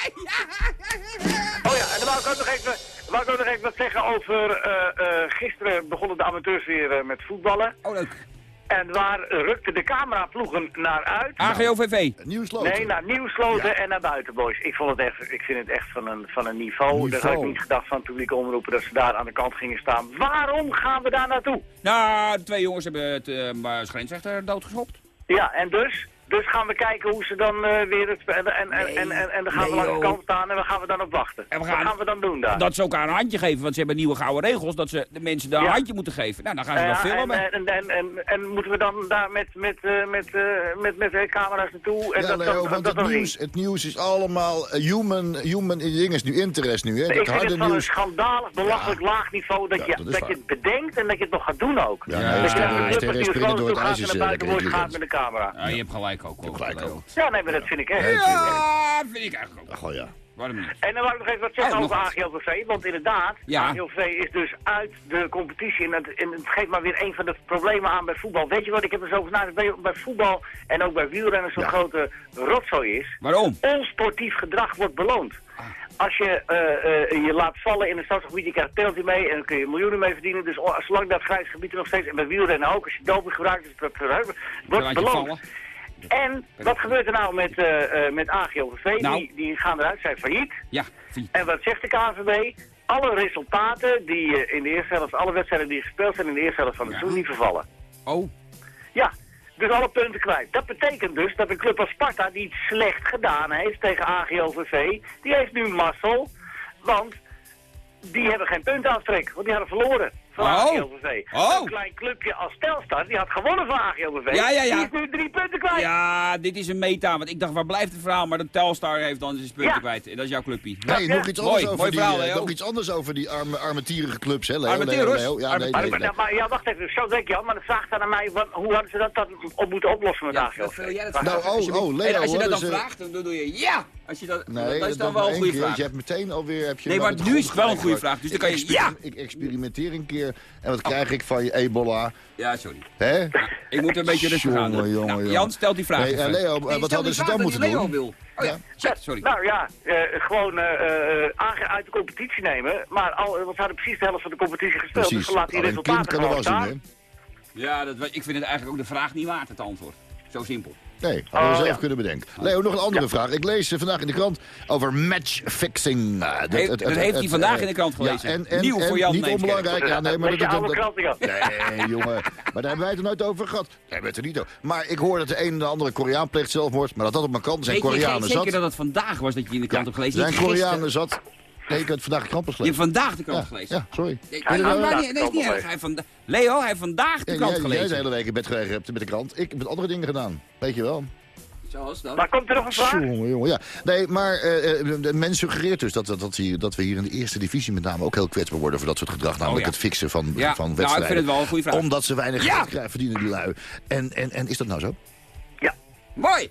Oh ja, en dan wou ik ook nog even, wou ik ook nog even wat zeggen over... eh, eh, gisteren begonnen de amateurs weer eh, met voetballen. Oh, leuk. En waar rukten de cameraploegen naar uit? AGOVV. Nieuwsloten. Nee, naar Nieuwsloten Ja. en naar Buitenboys. Ik, vond het echt, ik vind het echt van een, van een niveau. Dat Niveau. had ik niet gedacht van publieke omroepen dat ze daar aan de kant gingen staan. Waarom gaan we daar naartoe? Nou, de twee jongens hebben het uh, schrijnsrechter doodgeschopt. Ja, en dus? Dus gaan we kijken hoe ze dan eh, weer het... En, en, en, en, en, en dan gaan Nee, we langs de kant staan en waar gaan we dan op wachten? En we gaan- Wat gaan we dan doen daar? Dat ze elkaar een handje geven, want ze hebben nieuwe gouden regels dat ze de mensen daar een Ja. handje moeten geven. Nou, dan gaan ze dat Ja, filmen. En, en, en, en, en moeten we dan daar met, met, eh, met, eh, met, met, eh, camera's naartoe? En Ja, dat, Leo, dat, want dat, het nieuws, het nieuws is allemaal human, human ding is nu interest nu, hè? Ik Dat vind harde het van een schandalig, belachelijk laag niveau dat, Ja, je, dat je het bedenkt en dat je het nog gaat doen ook. Ja, Ja, nee, als springen door het ijs is naar buiten lekker gaat intelligent. met de camera. Ja, je hebt gelijk ook. hoor, gelijk Leo. ook. Ja, nee, maar dat vind ik echt. Ja, vind ik eigenlijk ook. Ach, oh ja. Waarom niet? En dan wou ik nog even wat zeggen over. AGLVV, want inderdaad, Ja. AGLVV is dus uit de competitie en het, en het geeft maar weer een van de problemen aan bij voetbal. Weet je wat, ik heb er zo over nagedacht, bij, bij voetbal en ook bij wielrennen zo'n Ja. grote rotzooi is. Waarom? Onsportief gedrag wordt beloond. Als je eh, eh, je laat vallen in een stadsgebied, je krijgt penalty mee en dan kun je miljoenen mee verdienen. Dus zolang dat grijs gebied er nog steeds, en bij wielrennen ook, als je doping gebruikt, is het wordt beloond. En wat gebeurt er nou met, eh met AGLVV? Nou. Die, die gaan eruit, zijn failliet. Ja. En wat zegt de KNVB? Alle resultaten die eh, in de eerste helft, alle wedstrijden die gespeeld zijn in de eerste helft van het Ja. seizoen, niet vervallen. Oh, Ja, dus alle punten kwijt. Dat betekent dus dat een club als Sparta, die het slecht gedaan heeft tegen AGOVV, die heeft nu mazzel, want die hebben geen puntenaftrek, want die hadden verloren van Oh. AGOVV. Oh. Een klein clubje als Telstar, die had gewonnen van AGOVV, Ja, ja, ja. die is nu drie punten kwijt. ja, dit is een meta. Want ik dacht, waar blijft het verhaal? Maar de Telstar heeft dan zijn punten Ja. kwijt. En dat is jouw clubje. Nee, nog iets Mooi, anders over mooi die, verhaal, eh, nog iets anders over die arme, armetierige clubs, hè, Leo? Leo. Ja, nee, nee, maar, nee. maar ja, wacht even, zo denk je al, maar dan vraagt dan aan mij, wat, hoe hadden ze dat dan op moeten oplossen met Ja, AGOVV? dat Wacht, Nou, oh, oh, Leo, En als je dat dan dus, eh, vraagt, dan doe je ja. Als je dat, Nee, dat is dan wel een goede keer, vraag. Je hebt meteen alweer... Heb je Nee, maar nu is het wel een goede vraag, dus dan Ik kan je ja. Ik experimenteer een keer en wat krijg ik van je ebola? Ja, sorry. Hè? Ik moet een beetje rustig gaan. Jongen, jongen, Nou. Jan stelt die vraag. Nee, eh. Leo, eh, Nee, wat hadden ze dan moeten Leo doen? wil. Oh ja, Ja. sorry. Nou ja, eh, gewoon eh, eh, uit de competitie nemen. Maar al, ze hadden precies de helft van de competitie gespeeld. Precies. Dus we laten die Alleen resultaten kan er wel zien? Ja, dat, ik vind het eigenlijk ook de vraag niet waard, het antwoord. Zo simpel. Nee, hadden we Oh, zelf ja. kunnen bedenken. Leo, nog een andere vraag. Ik lees eh, vandaag in de krant over matchfixing. Uh, dat, Heeft- het- dat heeft hij vandaag eh, in de krant gelezen. Ja, en, en, Nieuw en voor Jan Niet onbelangrijk. Ja, nee, maar dat, dat. Nee, jongen. Maar daar hebben wij het er nooit over gehad. Daar hebben we het er niet over. Maar ik hoor dat de een en de andere Koreaan pleegt zelfmoord. Maar dat dat op mijn kant zijn Weet je Koreanen zeker zat. dat het vandaag was dat je in de krant hebt gelezen? zijn. Koreanen zat. Nee, ik heb vandaag de krant pas Je hebt gelezen. vandaag de krant Ja, gelezen. ja, sorry. Nee, Hij nee, heeft nee, is niet erg. Hij vanda- Leo, hij heeft vandaag de Ja, krant jij, jij de gelezen. hele week in bed gelegen hebt met de krant. Ik heb met andere dingen gedaan. Weet je wel. Zoals dat? Maar komt er nog een vraag? Jongen, jongen, ja. Nee, maar de men suggereert dus dat, dat, dat, hier, dat we hier in de eerste divisie met name ook heel kwetsbaar worden voor dat soort gedrag. Namelijk ja. het fixen van, Ja, van nou, ik wedstrijden. vind het wel een goede vraag. Omdat ze weinig Ja. geld krijgen, verdienen die lui. En, en, en is dat nou zo? Mooi.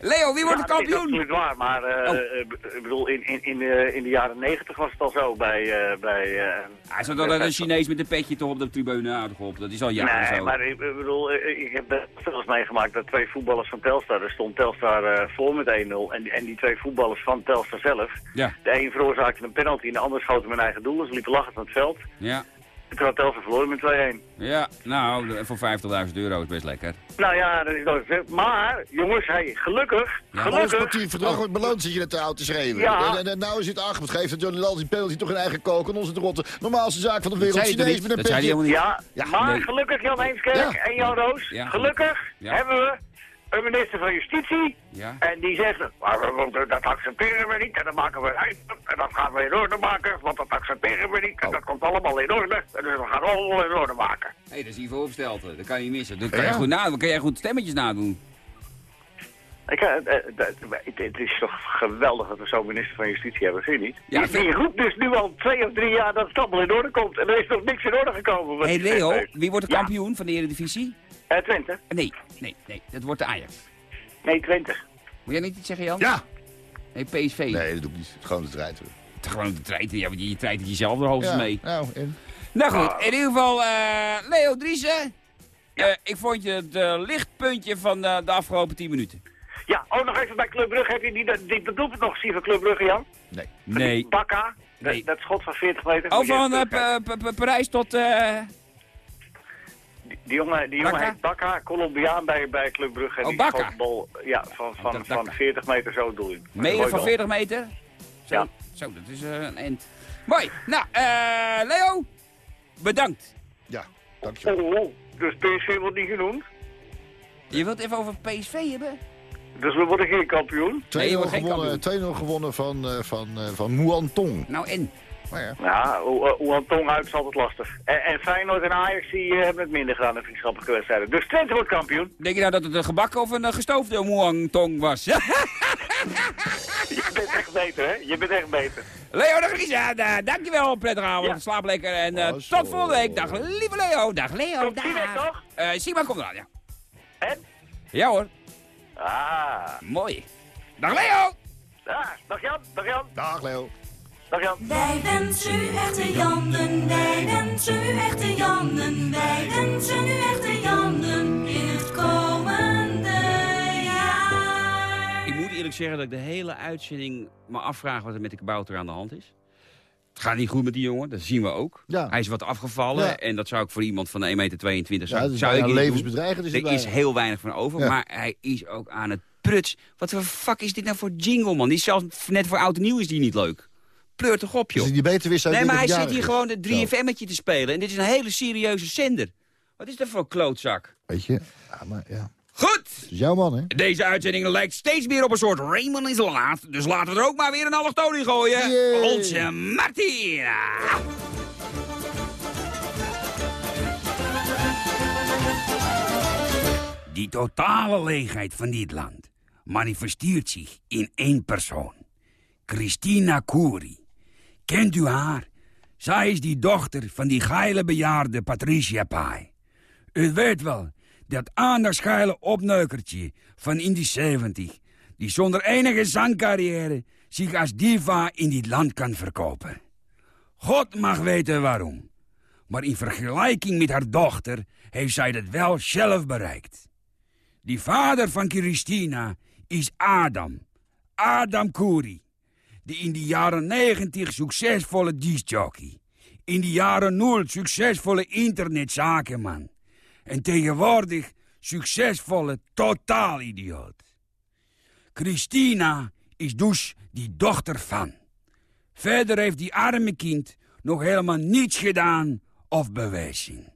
Leo, wie wordt de Ja, dat is kampioen? waar, maar eh, Oh. eh, ik bedoel, in, in, in, de, in de jaren negentig was het al zo bij... eh, bij eh, Hij zat wel een Chinees met een petje toch op de tribune uitgeholpen. Dat is al jaren nee, zo. maar ik, ik bedoel, eh, ik heb eens meegemaakt dat twee voetballers van Telstar, er stond Telstar eh, voor met 1-0. En, die- en die twee voetballers van Telstar zelf, Ja, de een veroorzaakte een penalty en de ander schoot hem een eigen doel. Dus ze liepen lachend aan het veld. ja, Toen had Telstar verloren met 2-1. ja. Nou, voor 50.000 euro is best lekker. Nou ja, dat is gezegd. Maar, jongens, hey, gelukkig, Ja. Gelukkig... sportief verdrag wordt beloond, zit je net te oud te schreeuwen. Ja. En, en, en nou is het aangegeven, geeft dat Johnny Lal die penalty toch een eigen koken. En onze de rotte normaalste zaak van de wereld. Chinees met een niet. Ja, Ja, maar nee. gelukkig Jan Heemskerk Ja. en Jan Roos, Ja, gelukkig Ja. hebben we een minister van Justitie Ja. en die zegt, maar we dat accepteren we niet en dan maken we uit en dat gaan we in orde maken, want dat accepteren we niet en Oh. dat komt allemaal in orde en dus we gaan allemaal in orde maken. Hé, hey, dat is hier voorgesteld. Dat kan je niet missen. Dat kan, Ja. je, goed na, dan kan jij goed stemmetjes nadoen. Ik, eh, eh, dat- het, is toch geweldig dat we zo'n minister van Justitie hebben, vind je niet? Ja, die, die roept dus nu al twee of drie jaar dat het allemaal in orde komt en er is nog niks in orde gekomen. wat Hé hey, Leo, heeft. wie wordt de Ja. kampioen van de Eredivisie? Eh, Twente? Nee, nee, nee. Dat wordt de Ajax. Nee, Twente. Moet jij niet iets zeggen, Jan? Ja. Nee, PSV. Nee, dat doe ik niet. Gewoon de strijd. Gewoon de treiten. Ja, want je treit het jezelf er hoogstens Ja, mee. nou, en... Nou goed, in ieder geval, eh, Leo Driessen. eh, ik vond je het lichtpuntje van eh, de afgelopen 10 minuten. Ja, oh, nog even bij Club Brugge. Heb je die, dat, die, doelpunt nog gezien van Club Brugge, Jan? Nee. Nee. Bakka. Nee. Dat, dat schot van 40 meter. Oh, je van eh, Parijs tot... eh, die, die jongen, die jongen heet Bakka, Colombiaan bij, bij Club Brugge. En Oh, die Bakka. ja, van, van, van dat- 40 meter zo het doel in. Meter Mooi van goal. 40 meter? Zo, Ja. zo dat is eh, een end. Mooi. Nou, eh, Leo, bedankt. Ja, dankjewel. Oh, oh, dus PSV wordt niet genoemd. Je wilt even over PSV hebben? Dus we worden geen kampioen. 2-0 Nee, je wordt geen gewonnen, 2-0 gewonnen van, eh, van, eh, van Muantong. Nou, en? Maar ja. Ja, tong uit is altijd lastig. En, en Feyenoord en Ajax die, eh, hebben het minder gedaan in vriendschappelijke wedstrijden. Dus Twente wordt kampioen. Denk je nou dat het een gebakken of een eh, gestoofde Muang Tong was? Je bent echt beter, hè? Je bent echt beter. Leo de da- dankjewel. Prettige avond. Ja. Slaap lekker. En eh, Oh, tot volgende week. Dag lieve Leo. Dag Leo. Komt Dag. nog? Eh Sima komt eraan, ja. En? Ja hoor. Ah. Mooi. Dag Leo. ah dag Jan, dag Jan, Dag Leo. dag Jan. Wij wensen u echte Jannen, wij wensen u echte Jannen, wij wensen u echte Jannen in het komende jaar. Ik moet eerlijk zeggen dat ik de hele uitzending me afvraag wat er met de kabouter aan de hand is. Het gaat niet goed met die jongen, dat zien we ook. Ja. Hij is wat afgevallen Ja. en dat zou ik voor iemand van 1,22 meter zou, dat is zou ik levensbedreigend. Is het Er is heel weinig van over, maar hij is ook aan het pruts. Wat voor fuck is dit nou voor jingle, man? Die is zelfs net voor oud en nieuw is die niet leuk. Pleurt toch op, Is joh. hij die beter wist, Nee, maar hij zit hier gewoon de is. 3FM'tje te spelen. En dit is een hele serieuze zender. Wat is dat voor een klootzak? Weet je? Ja, maar ja. Goed! Jouw man, hè? Deze uitzending lijkt steeds meer op een soort Raymond is laat. Dus laten we er ook maar weer een allochtoon in gooien. Yay. Onze Martina. Die totale leegheid van dit land manifesteert zich in één persoon. Christina Kouri. Kent u haar? Zij is die dochter van die geile bejaarde Patricia Pai. U weet wel, dat geile opneukertje van in die 70... die zonder enige zangcarrière zich als diva in dit land kan verkopen. God mag weten waarom. Maar in vergelijking met haar dochter heeft zij dat wel zelf bereikt. Die vader van Christina is Adam. Adam Kouri. Die in de jaren 90 succesvolle discjockey. In de jaren 0 succesvolle internetzakenman. En tegenwoordig succesvolle totaalidioot. Christina is dus die dochter van. Verder heeft die arme kind nog helemaal niets gedaan of bewezen.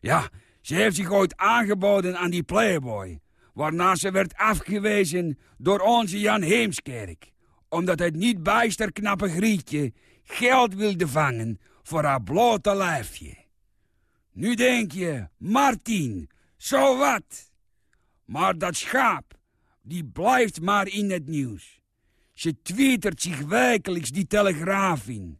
Ja, ze heeft zich ooit aangeboden aan die playboy... waarna ze werd afgewezen door onze Jan Heemskerk... omdat het niet bijster knappe Grietje geld wilde vangen voor haar blote lijfje. Nu denk je, Martin, zo wat. Maar dat schaap, die blijft maar in het nieuws. Ze twittert zich wekelijks die telegraaf in.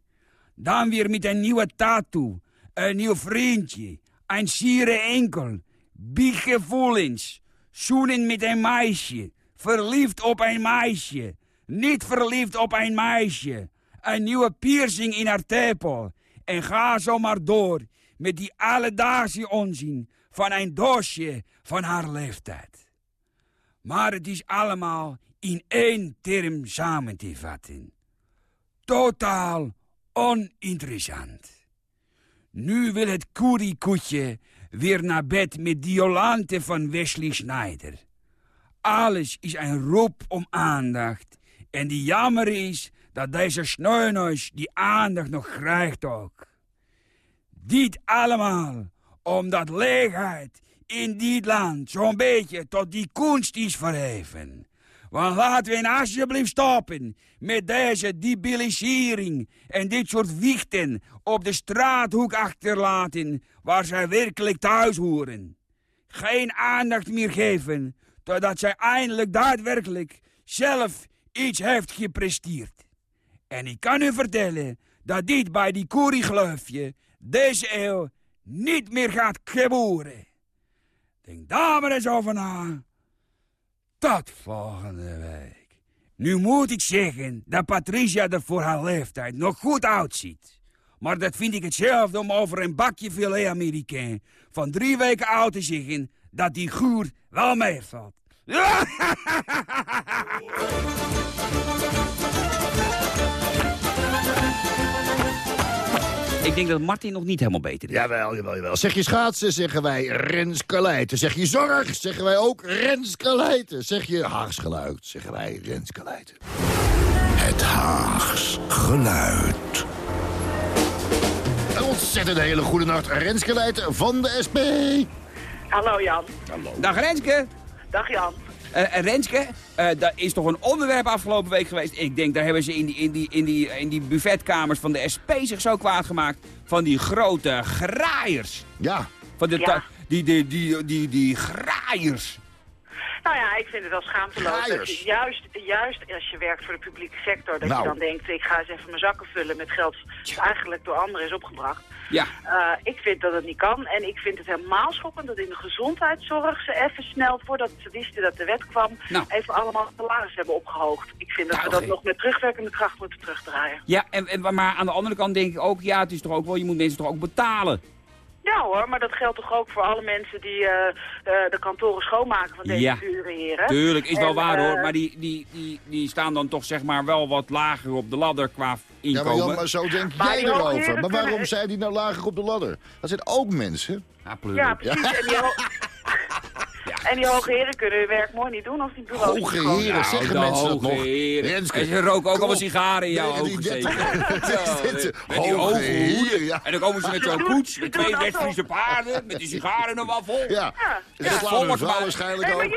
Dan weer met een nieuwe tattoo, een nieuw vriendje, een siere enkel, bieggevoelens, zoenen met een meisje, verliefd op een meisje, niet verliefd op een meisje, een nieuwe piercing in haar tepel en ga zo maar door met die alledaagse onzin van een doosje van haar leeftijd. Maar het is allemaal in één term samen te vatten. Totaal oninteressant. Nu wil het koeriekoetje weer naar bed met Diolante van Wesley Snyder. Alles is een roep om aandacht. En die jammer is dat deze sneuneus die aandacht nog krijgt ook. Dit allemaal omdat leegheid in dit land zo'n beetje tot die kunst is verheven. Want laten we alsjeblieft stoppen met deze debilisering en dit soort wichten op de straathoek achterlaten waar zij werkelijk thuis horen. Geen aandacht meer geven totdat zij eindelijk daadwerkelijk zelf iets heeft gepresteerd. En ik kan u vertellen dat dit bij die koeriegleufje deze eeuw niet meer gaat gebeuren. Denk daar maar eens over na. Tot volgende week. Nu moet ik zeggen dat Patricia er voor haar leeftijd nog goed uitziet. Maar dat vind ik hetzelfde om over een bakje filet Amerikaan van drie weken oud te zeggen dat die guur wel meevalt. Ik denk dat Martin nog niet helemaal beter is. Jawel, jawel, jawel. Zeg je schaatsen, zeggen wij Renskeleiten. Zeg je zorg, zeggen wij ook Renskeleiten. Zeg je Haags geluid, zeggen wij Renskeleiten. Het Haags geluid. Een ontzettend hele goede nacht, Renskeleiten van de SP. Hallo Jan. Dag Renske. Dag Jan. Eh, en Renske, eh dat is toch een onderwerp afgelopen week geweest. Ik denk, daar hebben ze in die, in, die, in, die, in die buffetkamers van de SP zich zo kwaad gemaakt. Van die grote graaiers. Ja. Van de Ja. die, die, die, die, die graaiers. Nou ja, ik vind het wel schaamteloos. Dat je juist, juist als je werkt voor de publieke sector, dat Nou. je dan denkt, ik ga eens even mijn zakken vullen met geld dat eigenlijk door anderen is opgebracht. Ja. Eh, ik vind dat het niet kan en ik vind het helemaal schokkend dat in de gezondheidszorg ze even snel, voordat ze wisten dat de wet kwam, Nou. even allemaal salaris hebben opgehoogd. Ik vind dat Nou, we dat nog met terugwerkende kracht moeten terugdraaien. Ja, en, en, maar aan de andere kant denk ik ook, ja, het is toch ook wel, je moet mensen toch ook betalen. Ja hoor, maar dat geldt toch ook voor alle mensen die eh, eh, de kantoren schoonmaken van deze Ja. dure heren. Tuurlijk, is wel En, waar hoor, eh, maar die, die, die, die staan dan toch zeg maar wel wat lager op de ladder qua Ja, inkomen. maar Jan, maar zo denk Maar jij erover. Maar waarom zijn die nou lager op de ladder? Dat zijn ook mensen. Ja, Ja, precies. En, die en die hoge heren kunnen hun werk mooi niet doen als die bureaus Hoge heren, zeggen de mensen dat hoge nog? Renske, En ze roken ook allemaal sigaren in jouw ogen zeker. hoge hoge heren. En dan komen ze met zo'n koets met twee West-Friese paarden, met die sigaren nog wel vol. Ja. Ja. Dat maar. waarschijnlijk Nee, maar ook.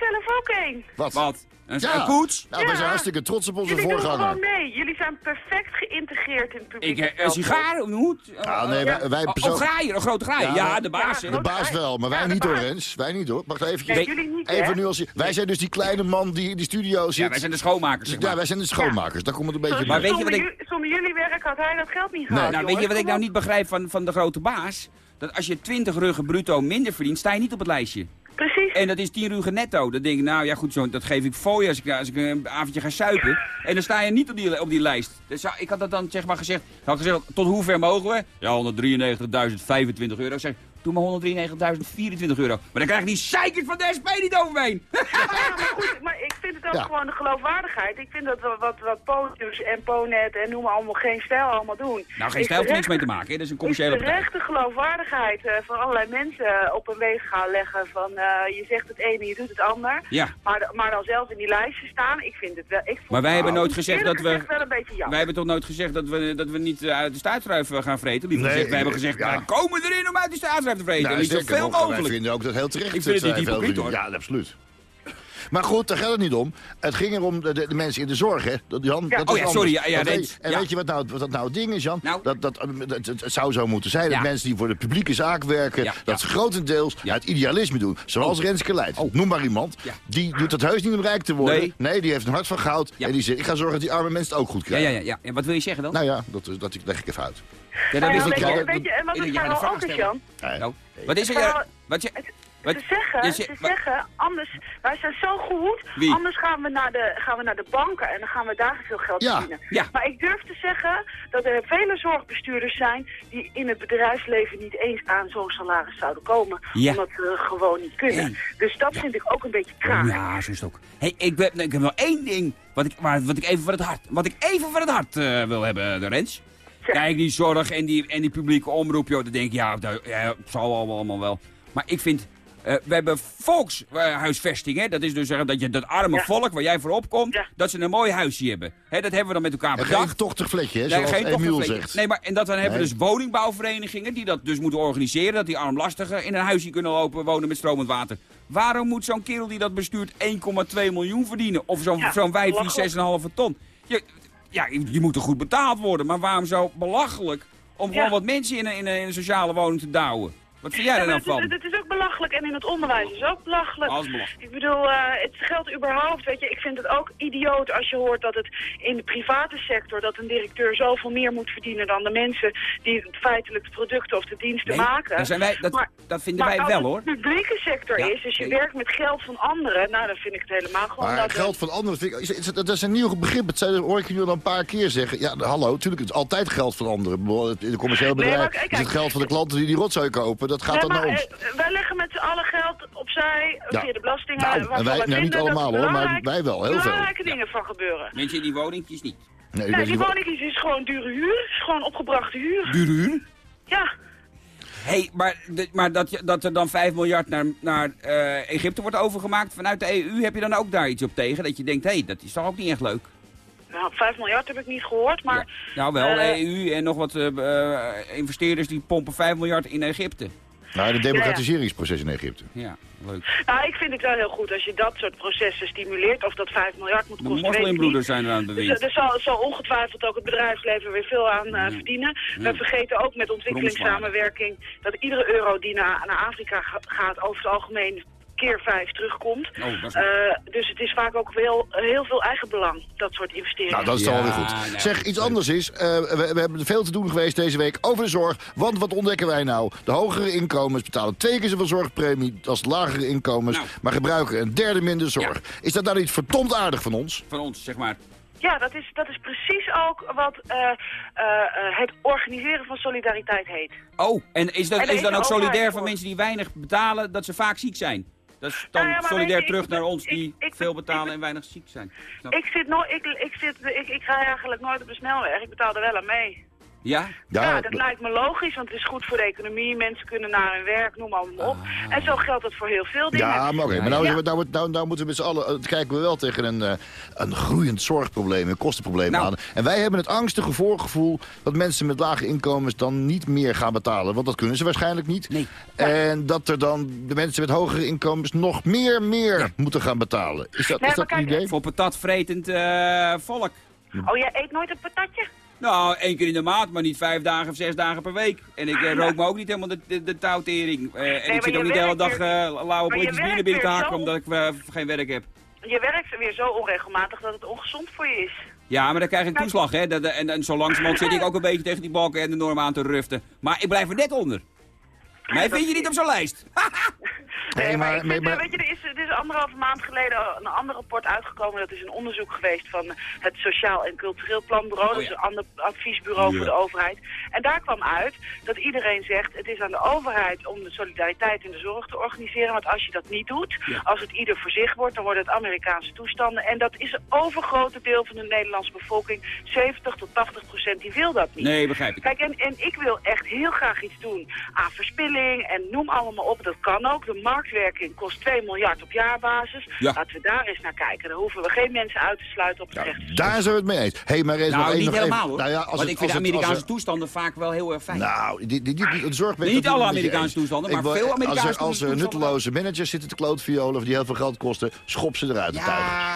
Er zelf ook één. Wat? Wat? Een, Ja. een? Nou, wij zijn hartstikke trots op onze Jullie doen voorganger. gewoon mee. Jullie zijn perfect geïntegreerd in het publiek. Ik, eh, een sigaar, een hoed? Ah, nee, wij, wij Oh, persoon- oh, graaier, een grote graaier. Ja, de baas. De baas wel, maar wij niet hoor. Rens. Wij niet hoor. Wacht even. Nee, jullie niet, even nu als, wij zijn dus die kleine man die in die studio zit. Ja, wij zijn de schoonmakers. zeg Ja, wij zijn de schoonmakers. Daar komt het een beetje Maar weet je wat zonder, ik- zonder jullie werk had hij dat geld niet Nee. gehad. Nou, weet je wat ik nou niet begrijp van, van de grote baas? Dat als je 20 ruggen bruto minder verdient, sta je niet op het lijstje. Precies. En dat is 10 ruggen netto. Dan denk ik, nou ja goed, zo, dat geef ik voor je als ik, als ik een avondje ga suipen. En dan sta je niet op die, op die lijst. Dus ik had dat dan zeg maar gezegd, had gezegd, tot hoe ver mogen we? Ja, 193.025 euro. Zeg, Doe maar 193.024 euro. Maar dan krijg je die zeikers van de SP niet overheen. Maar, ja, maar, goed, maar ik vind het ook Ja. gewoon de geloofwaardigheid. Ik vind dat we- wat, wat Potus en Ponet en noem maar allemaal geen stijl allemaal doen. nou, geen stijl heeft er niks mee te maken. Hè? Dat is een commerciële is partij. terechte geloofwaardigheid eh, van allerlei mensen eh, op een weeg gaan leggen van eh, je zegt het ene, je doet het ander. Ja. Maar, maar dan zelf in die lijsten staan, ik vind het wel... Ik Maar wij hebben nooit gezegd dat we- gezegd wel een beetje jammer. Wij hebben toch nooit gezegd dat we, dat we niet uit de staatsruif gaan vreten? Liever Nee, gezegd, wij hebben gezegd, ja. wij komen erin om uit de staatsruif vreten. Nou, niet zoveel wij mogelijk. vinden ook dat heel terecht. Ik vind het niet hypocriet, hoor. Ja, absoluut. Maar goed, daar gaat het niet om. Het ging erom de, de, de mensen in de zorg, hè. Dat, Jan, Ja. dat Oh ja, anders. sorry, ja, ja, weet- en ja. weet je wat nou, wat dat nou het ding is, Jan? Nou? Dat, dat, dat, het, het zou zo moeten zijn dat mensen die voor de publieke zaak werken... Ja, dat ze grotendeels uit idealisme doen. Zoals Renske Leid. Oh. Noem maar iemand. Ja. Die doet het heus niet om rijk te worden. Nee. die heeft een hart van goud. Ja. En die zegt, ik ga zorgen dat die arme mensen het ook goed krijgen. ja, ja, ja. En wat wil je zeggen dan? Nou ja, dat, is- dat leg ik even uit. ja, dat Nou is weet, ik je, wel. weet je, en wat het een ook is. Jan. Nou, wat is er? Het Wat je... Wat, Ze zeggen, Dus ze wa- zeggen, anders, wij zijn zo goed, Wie? anders gaan we, naar de, gaan we naar de banken en dan gaan we daar veel geld Ja, verdienen. ja. Maar ik durf te zeggen dat er vele zorgbestuurders zijn die in het bedrijfsleven niet eens aan zo'n salaris zouden komen. Ja. Omdat ze gewoon niet kunnen. Dus dat vind ik ook een beetje kraak. Ja, zo is het ook. Hey, ik, ben, ik heb wel één ding wat ik, waar, wat ik even voor het hart, wat ik even voor het hart eh, wil hebben, de Rens. Kijk, die zorg en die, en die publieke omroep, joh, dan denk ik, ja, dat, ja, het zal allemaal wel. Maar ik vind, eh, we hebben volkshuisvesting, hè. Dat is dus zeggen dat je dat arme Ja. volk waar jij voor opkomt, Ja. dat ze een mooi huisje hebben. Hè, dat hebben we dan met elkaar En bedacht. geen tochtig vlekje, hè, Nee, zoals geen Emiel zegt. Nee, maar en dat dan hebben we Nee. dus woningbouwverenigingen die dat dus moeten organiseren. Dat die armlastigen in een huisje kunnen lopen wonen met stromend water. Waarom moet zo'n kerel die dat bestuurt 1,2 miljoen verdienen? Of zo'n Ja, zo'n wijf die belachelijk. 6,5 ton? Je, ja, je, je moet er goed betaald worden. Maar waarom zo belachelijk om gewoon wat mensen in een, in, een, in een sociale woning te douwen? Wat vind jij Ja, er nou het, is, van? het is ook belachelijk en in het onderwijs is het ook belachelijk. Alles belachelijk. Ik bedoel, eh, het geldt überhaupt, weet je, ik vind het ook idioot als je hoort dat het in de private sector, dat een directeur zoveel meer moet verdienen dan de mensen die feitelijk de producten of de diensten Nee, maken. daar zijn wij, dat, Maar- dat vinden maar wij als wel hoor. het de publieke sector Ja, is, dus je nee. werkt met geld van anderen, nou dan vind ik het helemaal gewoon Maar dat... geld van anderen, vind ik, is, is- dat is een nieuw begrip. Dat hoor ik jullie al een paar keer zeggen. Ja, hallo, natuurlijk, het is altijd geld van anderen. In de commerciële Nee, bedrijf maar kijk, is het geld van de klanten die die rotzooi kopen. Dat gaat Nee, dan maar, naar ons. eh, wij leggen met z'n allen geld opzij Ja. via de belastingen. Nou, en wij- nou, niet vinden allemaal, hoor, maar wij wel, heel veel. belangrijke dingen van gebeuren. Mensen in die woningjes niet. Nee, die woningjes is gewoon dure huur. is gewoon opgebrachte huur. Duur huur? Ja. hey, maar, maar dat, je- dat er dan 5 miljard naar, naar eh, Egypte wordt overgemaakt vanuit de EU, heb je dan ook daar iets op tegen? Dat je denkt, hé, hey, dat is toch ook niet echt leuk? Nou, 5 miljard heb ik niet gehoord, maar... Ja. Nou wel, eh, EU en nog wat eh, eh, investeerders die pompen 5 miljard in Egypte. Nou, de democratiseringsproces in Egypte. Ja, leuk. Nou, ik vind het wel heel goed als je dat soort processen stimuleert. Of dat 5 miljard moet De kosten, ik moslimbroeders zijn er aan het Dus, bewind. er zal, zal ongetwijfeld ook het bedrijfsleven weer veel aan eh, verdienen. We vergeten ook met ontwikkelingssamenwerking dat iedere euro die naar, naar Afrika ga- gaat over het algemeen keer vijf terugkomt. Oh, dat is Eh, dus het is vaak ook heel, heel veel eigenbelang, dat soort investeringen. Nou, dat is Ja, dan wel weer goed. nou, zeg, iets anders is, eh, we, we hebben veel te doen geweest deze week over de zorg. Want wat ontdekken wij nou? De hogere inkomens betalen twee keer zoveel zorgpremie als de lagere inkomens. Nou. Maar gebruiken een derde minder zorg. Is dat nou niet verdomd aardig van ons? Van ons, zeg maar. Ja, dat is, dat is precies ook wat eh, het organiseren van solidariteit heet. Oh, en is, dat, En is dan ook solidair overheid van voor. mensen die weinig betalen, dat ze vaak ziek zijn? Dat is dan Nou ja, maar solidair je, terug ik- naar ons die ik- veel betalen en weinig ziek zijn. Snap- Ik, zit nooit, ik, ik, zit, ik, ik rij eigenlijk nooit op de snelweg. Ik betaal er wel aan mee. Ja? Ja, dat lijkt me logisch, want het is goed voor de economie. Mensen kunnen naar hun werk, noem maar op. En zo geldt het voor heel veel dingen. Ja, maar oké. Ja, maar nou, ja. nou, nou, nou, nou moeten we met z'n allen... eh, kijken we wel tegen een, eh, een groeiend zorgprobleem, een kostenprobleem Nou. aan. En wij hebben het angstige voorgevoel dat mensen met lage inkomens dan niet meer gaan betalen. Want dat kunnen ze waarschijnlijk niet. Nee. En dat er dan de mensen met hogere inkomens nog meer, meer moeten gaan betalen. Is dat, Nee, is dat een idee? Voor patatvretend eh volk. Oh, jij eet nooit een patatje? Nou, één keer in de maand, maar niet vijf dagen of zes dagen per week. En ik eh, rook me ook niet helemaal de, de, de touwtering. Eh, en ik zit ook niet de hele dag eh lauwe blikjes binnen binnen te hakken omdat ik geen werk heb. Je werkt weer zo onregelmatig dat het ongezond voor je is. Ja, maar dan krijg ik een toeslag, hè. Dat, en, en zo langzamerhand zit ik ook een beetje tegen die balken en de norm aan te ruften. Maar ik blijf er net onder. Mij vind je niet op zo'n lijst. Nee, Nee, maar, ik vind, eh, weet je, er is, er is anderhalve maand geleden een ander rapport uitgekomen. Dat is een onderzoek geweest van het Sociaal en Cultureel Planbureau. Dat is een ander adviesbureau voor de overheid. En daar kwam uit dat iedereen zegt... het is aan de overheid om de solidariteit in de zorg te organiseren. Want als je dat niet doet, als het ieder voor zich wordt... dan worden het Amerikaanse toestanden. En dat is een overgrote deel van de Nederlandse bevolking. 70 tot 80 procent, die wil dat niet. Nee, begrijp ik. Kijk, en, en ik wil echt heel graag iets doen aan verspilling en noem allemaal op. Dat kan ook. De marktwerking kost 2 miljard op jaarbasis. Ja. Laten we daar eens naar kijken. Dan hoeven we geen mensen uit te sluiten op het recht. Daar zijn we het mee eens. Hey, maar is nog Nou, niet nog helemaal even- hoor. Nou ja, als Want het- ik vind als de Amerikaanse er- toestanden vaak wel heel erg fijn. Nou, die, die, die, Niet alle Amerikaanse toestanden, maar wil- veel Amerikaanse Als er, als er nutteloze managers zitten te klootviolen... of die heel veel geld kosten, schop ze eruit de.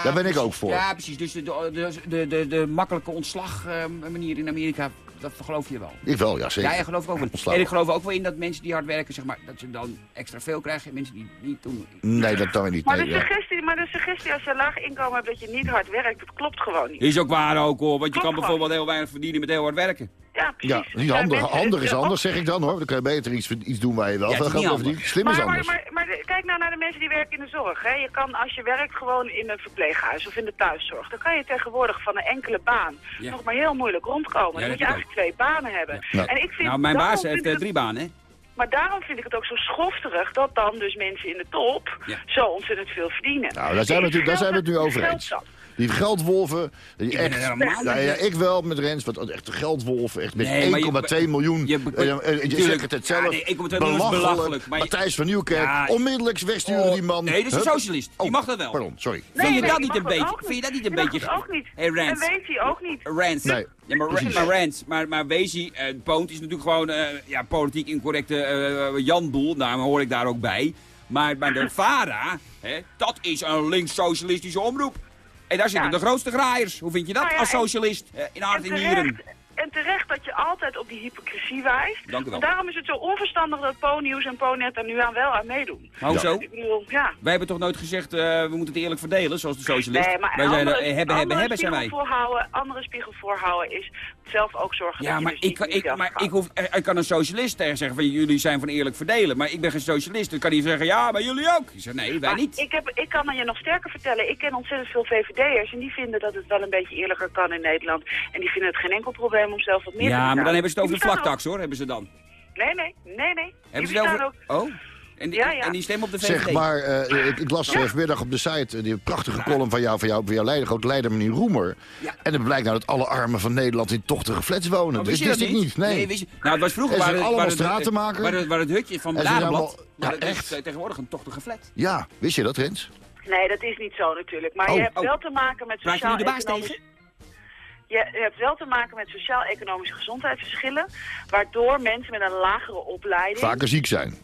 Daar ben ik ook voor. Ja, precies. Dus de, de, de, de, de makkelijke ontslagmanier in Amerika, dat geloof je wel. Ik wel, ja zeker. Ja, geloof ik ook wel. En ik geloof ook wel in dat mensen die hard werken, zeg maar, dat ze dan extra veel krijgen. En mensen die niet doen. Nee, dat kan je niet. Maar Nee, de, ja. suggestie, maar de suggestie als je een laag inkomen hebt dat je niet hard werkt, dat klopt gewoon niet. Is ook waar ook hoor, want je kan gewoon. bijvoorbeeld heel weinig verdienen met heel hard werken. Ja, precies. Ja, handig, mensen- handig is er- anders, zeg ik dan hoor. Dan kan je beter iets, iets doen waar je wel Ja, is verdient. Slim is Maar, maar, anders. maar, maar kijk nou naar de mensen die werken in de zorg. Hè. Je kan, als je werkt gewoon in een verpleeghuis of in de thuiszorg... dan kan je tegenwoordig van een enkele baan Ja. nog maar heel moeilijk rondkomen. Ja, dan moet je eigenlijk twee banen hebben. Ja. En ik vind, Nou, mijn baas heeft eh, het- drie banen, hè? Maar daarom vind ik het ook zo schofterig dat dan dus mensen in de top Ja. zo ontzettend veel verdienen. Nou, daar zijn we, daar zijn we het nu over eens. Die geldwolven, die ben echt, helemaal ja, ik wel met Rens, want echt de geldwolven, echt met Nee, maar je- 1,2 miljoen. je be- eh, eh, je zegt het het zelf, Ja, nee, 1,2 miljoen is belachelijk, maar je- Matthijs van Nieuwkerk, Ja, onmiddellijk wegsturen Oh, die man. nee, dat is een socialist. Die mag dat wel. Pardon, sorry. Nee, vind je nee, dat niet een beetje? Vind je dat niet een beetje? dat ook niet. Hey, Rand. En weet hij ook niet. Nee, ja, maar, precies. maar Rand, maar, maar Wezi, eh Poont is natuurlijk gewoon eh, ja, politiek incorrecte eh Jan Boel. Daarom hoor ik daar ook bij. Maar bij de VARA, hè, dat is een links-socialistische omroep. En daar zitten Ja. de grootste graaiers. Hoe vind je dat Nou ja, als socialist eh, in hart En en nieren? En terecht dat je altijd op die hypocrisie wijst. Dank u wel. Daarom is het zo onverstandig dat Po-nieuws en Po-net er nu aan wel aan meedoen. Hoezo? Ik bedoel, ja. Wij hebben toch nooit gezegd, eh, we moeten het eerlijk verdelen, zoals de socialist? Nee, maar wij zijn andere, er, eh, hebben, hebben, hebben, zijn wij. voorhouden, andere spiegel voorhouden is zelf ook zorgen Ja, dat je maar dus ik, niet ik, maar gaat. ik, hoef, ik kan een socialist tegen zeggen van jullie zijn van eerlijk verdelen. Maar ik ben geen socialist. Dan kan hij zeggen, ja, maar jullie ook. Ik zeg, nee, wij Maar niet. Ik, heb, ik kan je nog sterker vertellen. Ik ken ontzettend veel VVD'ers en die vinden dat het wel een beetje eerlijker kan in Nederland. En die vinden het geen enkel probleem om zelf wat meer te Ja, maar dan hebben ze het over de vlaktax hoor, hebben ze dan. Nee, nee, nee, nee. Hebben die ze het over... ook. Oh, en die, Ja, ja. en die stemmen op de VVD. Zeg maar, eh, ik, ik las vanmiddag op de site eh, die prachtige column van jou, van jou, van jouw leider, groot leider, meneer Roemer. Ja. En het blijkt nou dat alle armen van Nederland in tochtige flats wonen. Oh, dus wist je dat niet. Nee. wist je... Nou, het was vroeger Er waar, het- waar, het, stratenmaker. waar, het, waar het hutje van ja, dat is echt. eh, tegenwoordig een tochtige flat. Ja, wist je dat, Rens? Nee, dat is niet zo natuurlijk. Maar Oh, je hebt oh. wel te maken met Praat je nu de baas sociaal-economische... tegen? Je hebt wel te maken met sociaal-economische gezondheidsverschillen, waardoor mensen met een lagere opleiding Vaker ziek zijn.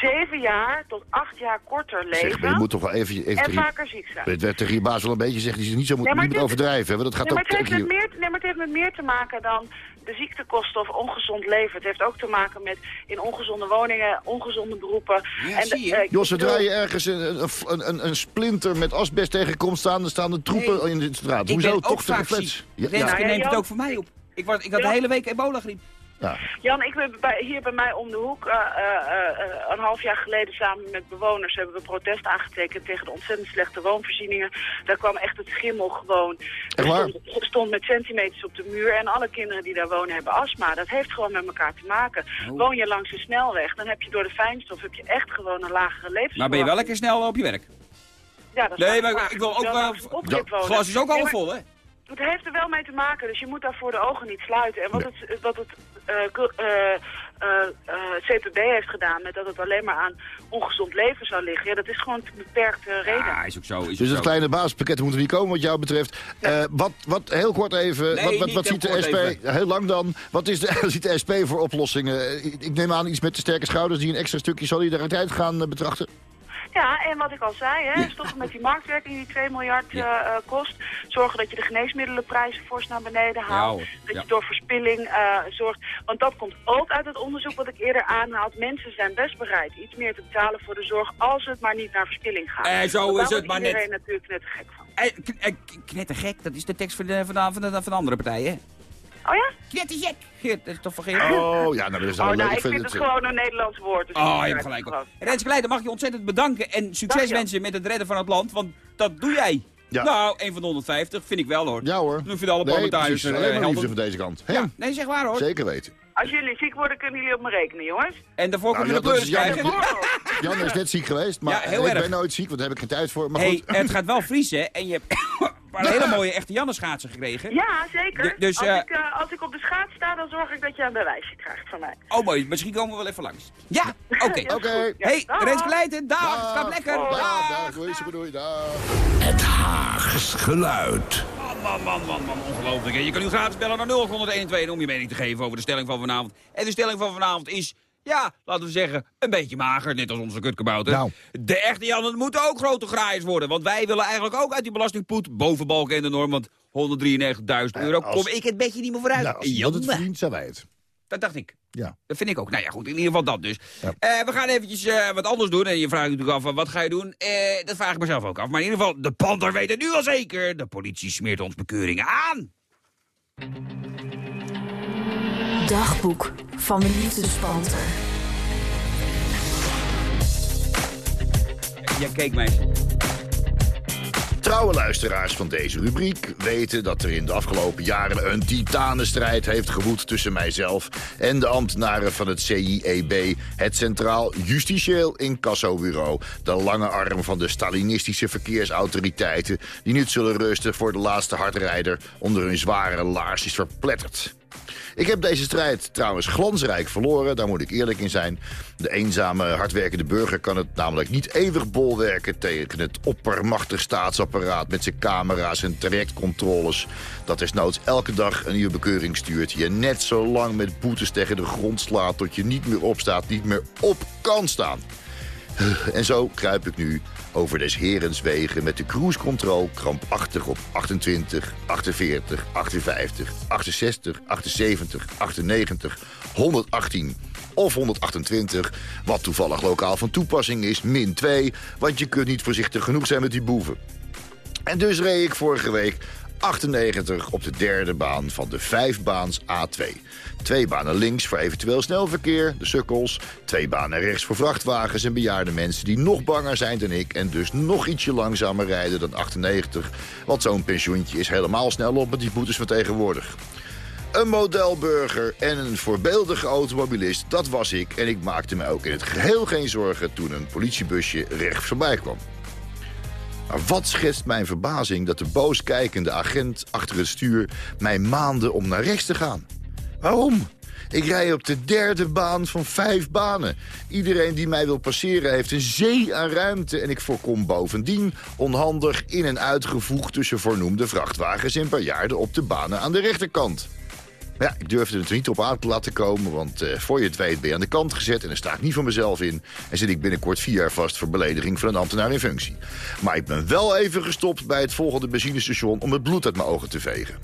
zeven jaar tot acht jaar korter Zeg, maar leven je moet toch wel even... even en tegen vaker ziek zijn. Het werd tegen je baas wel een beetje gezegd, die ze niet zo moet, Nee, niet dit- overdrijven. Want dat gaat Nee, maar, ook het heeft met meer, nee, maar het heeft met meer te maken dan de ziektekosten of ongezond leven. Het heeft ook te maken met in ongezonde woningen, ongezonde beroepen. Ja, zie je. eh, Jos, zodra je ergens een, een, een, een splinter met asbest tegenkomt staan, dan staan de troepen Nee. in de straat. Ik Hoezo? ben ook Toch vaak ziek. Ja, Renske ja. Neemt het ook voor mij op. Ik, was, ik had de hele week ebola-griep. Ja. Jan, ik ben bij, hier bij mij om de hoek eh, eh, eh, een half jaar geleden samen met bewoners hebben we protest aangetekend tegen de ontzettend slechte woonvoorzieningen. Daar kwam echt het schimmel gewoon. Waar? stond, stond met centimeters op de muur en alle kinderen die daar wonen hebben astma. Dat heeft gewoon met elkaar te maken. Oh. Woon je langs de snelweg, dan heb je door de fijnstof heb je echt gewoon een lagere levensverwachting. Maar ben je wel lekker snel op je werk? Ja, dat is Nee, maar ik wil ook wel... een wonen. Glas is ook al vol, hè? Het heeft er wel mee te maken, dus je moet daarvoor de ogen niet sluiten. En wat het, wat het eh, eh, eh, eh, CPB heeft gedaan met dat het alleen maar aan ongezond leven zou liggen, ja, dat is gewoon een beperkte reden. Ja, is ook zo. Is Dus zo. kleine basispakket moet er niet komen wat jou betreft. Eh, wat, wat, heel kort even, Nee, wat, wat, ziet de SP, even. heel lang dan, wat is de, ziet de SP voor oplossingen? Ik, neem aan iets met de sterke schouders die een extra stukje solidariteit gaan betrachten. Ja, en wat ik al zei, hè, stoppen met die marktwerking die 2 miljard eh, eh, kost. Zorgen dat je de geneesmiddelenprijzen fors naar beneden haalt. dat ja. je door verspilling eh, zorgt. Want dat komt ook uit het onderzoek wat ik eerder aanhaal. Mensen zijn best bereid iets meer te betalen voor de zorg als het maar niet naar verspilling gaat. Eh, zo daar is het maar net. iedereen natuurlijk net gek van. Eh, k- eh, k- Knettergek, dat is de tekst van de, van de, van de, van de andere partijen. Oh ja? Knetterjek. Geert, dat is toch van Geert? Oh, ja, nou, dat is Oh, wel leuk. nou, ik vind het gewoon een Nederlands woord. Dus Oh, ik je hebt gelijk. gewoon. Leijden, mag je ontzettend bedanken. En succes wensen met het redden van het land. Want dat doe jij. Ja. Nou, een van de 150 vind ik wel hoor. Ja hoor. Nu vinden alle Nee, parlementariërs precies. er, Alleen eh, van deze kant. Ja, nee, zeg waar hoor. Zeker weten. Als jullie ziek worden, kunnen jullie op me rekenen, jongens. En daarvoor Nou, kunnen we ja, de krijgen. Jan is net ziek geweest, maar Ja, heel ik erg. ben nooit ziek, want daar heb ik geen tijd voor. Maar hey, goed. het gaat wel vriezen en je hebt een paar hele mooie echte Janne schaatsen gekregen. Ja, zeker. De- dus, als, eh, ik, eh, als ik op de schaats sta, dan zorg ik dat je een bewijsje krijgt van mij. Oh mooi, misschien komen we wel even langs. Ja, oké. Oké. Hey, Dag. Renske Leijden, dag. Dag. Slaap lekker. Dag, Dag. dag, doei, doei, dag. Het Haags geluid. Man, man, man, man, man, ongelooflijk. Je kan nu gratis bellen naar 0812 om je mening te geven over de stelling van vanavond. En de stelling van vanavond is, ja, laten we zeggen, een beetje mager, net als onze kutkabouter. Nou. De echte Jannen moeten ook grote graaiers worden, want wij willen eigenlijk ook uit die belastingpoet boven balken en de norm, want 193.000 euro als- kom ik het beetje niet meer vooruit. Nou, als het verdient, zijn wij het. Dat dacht ik. Ja. Dat vind ik ook. Nou ja, goed, in ieder geval dat dus. Ja. Eh, we gaan eventjes eh, wat anders doen. En je vraagt je natuurlijk af, wat ga je doen? Eh, dat vraag ik mezelf ook af. Maar in ieder geval, de panter weet het nu al zeker. De politie smeert ons bekeuringen aan. Dagboek van de liefdespanter. Jij keek mij. Trouwe luisteraars van deze rubriek weten dat er in de afgelopen jaren een titanenstrijd heeft gewoed tussen mijzelf en de ambtenaren van het CIEB, het Centraal Justitieel Incassobureau, de lange arm van de Stalinistische verkeersautoriteiten, die niet zullen rusten voor de laatste hardrijder onder hun zware laars is verpletterd. Ik heb deze strijd trouwens glansrijk verloren, daar moet ik eerlijk in zijn. De eenzame, hardwerkende burger kan het namelijk niet eeuwig bolwerken... tegen het oppermachtig staatsapparaat met zijn camera's en trajectcontroles... dat desnoods elke dag een nieuwe bekeuring stuurt... je net zo lang met boetes tegen de grond slaat... tot je niet meer opstaat, niet meer op kan staan. En zo kruip ik nu over des herens wegen met de cruise control krampachtig op 28, 48, 58, 68, 78, 98, 118 of 128, wat toevallig lokaal van toepassing is, min 2, want je kunt niet voorzichtig genoeg zijn met die boeven. En dus reed ik vorige week 98 op de derde baan van de vijfbaans A2. Twee banen links voor eventueel snelverkeer, de sukkels. Twee banen rechts voor vrachtwagens en bejaarde mensen die nog banger zijn dan ik... en dus nog ietsje langzamer rijden dan 98. Want zo'n pensioentje is helemaal snel op met die boetes van tegenwoordig. Een modelburger en een voorbeeldige automobilist, dat was ik. En ik maakte me ook in het geheel geen zorgen toen een politiebusje rechts voorbij kwam. Maar wat schetst mijn verbazing dat de boos kijkende agent achter het stuur mij maande om naar rechts te gaan. Waarom? Ik rij op de derde baan van vijf banen. Iedereen die mij wil passeren heeft een zee aan ruimte... en ik voorkom bovendien onhandig in- en uitgevoegd... tussen voornoemde vrachtwagens en bejaarden op de banen aan de rechterkant. Maar ja, ik durfde het er niet op aan te laten komen, want eh, voor je het weet ben je aan de kant gezet... en dan sta ik niet voor mezelf in en zit ik binnenkort vier jaar vast... voor belediging van een ambtenaar in functie. Maar ik ben wel even gestopt bij het volgende benzinestation... om het bloed uit mijn ogen te vegen.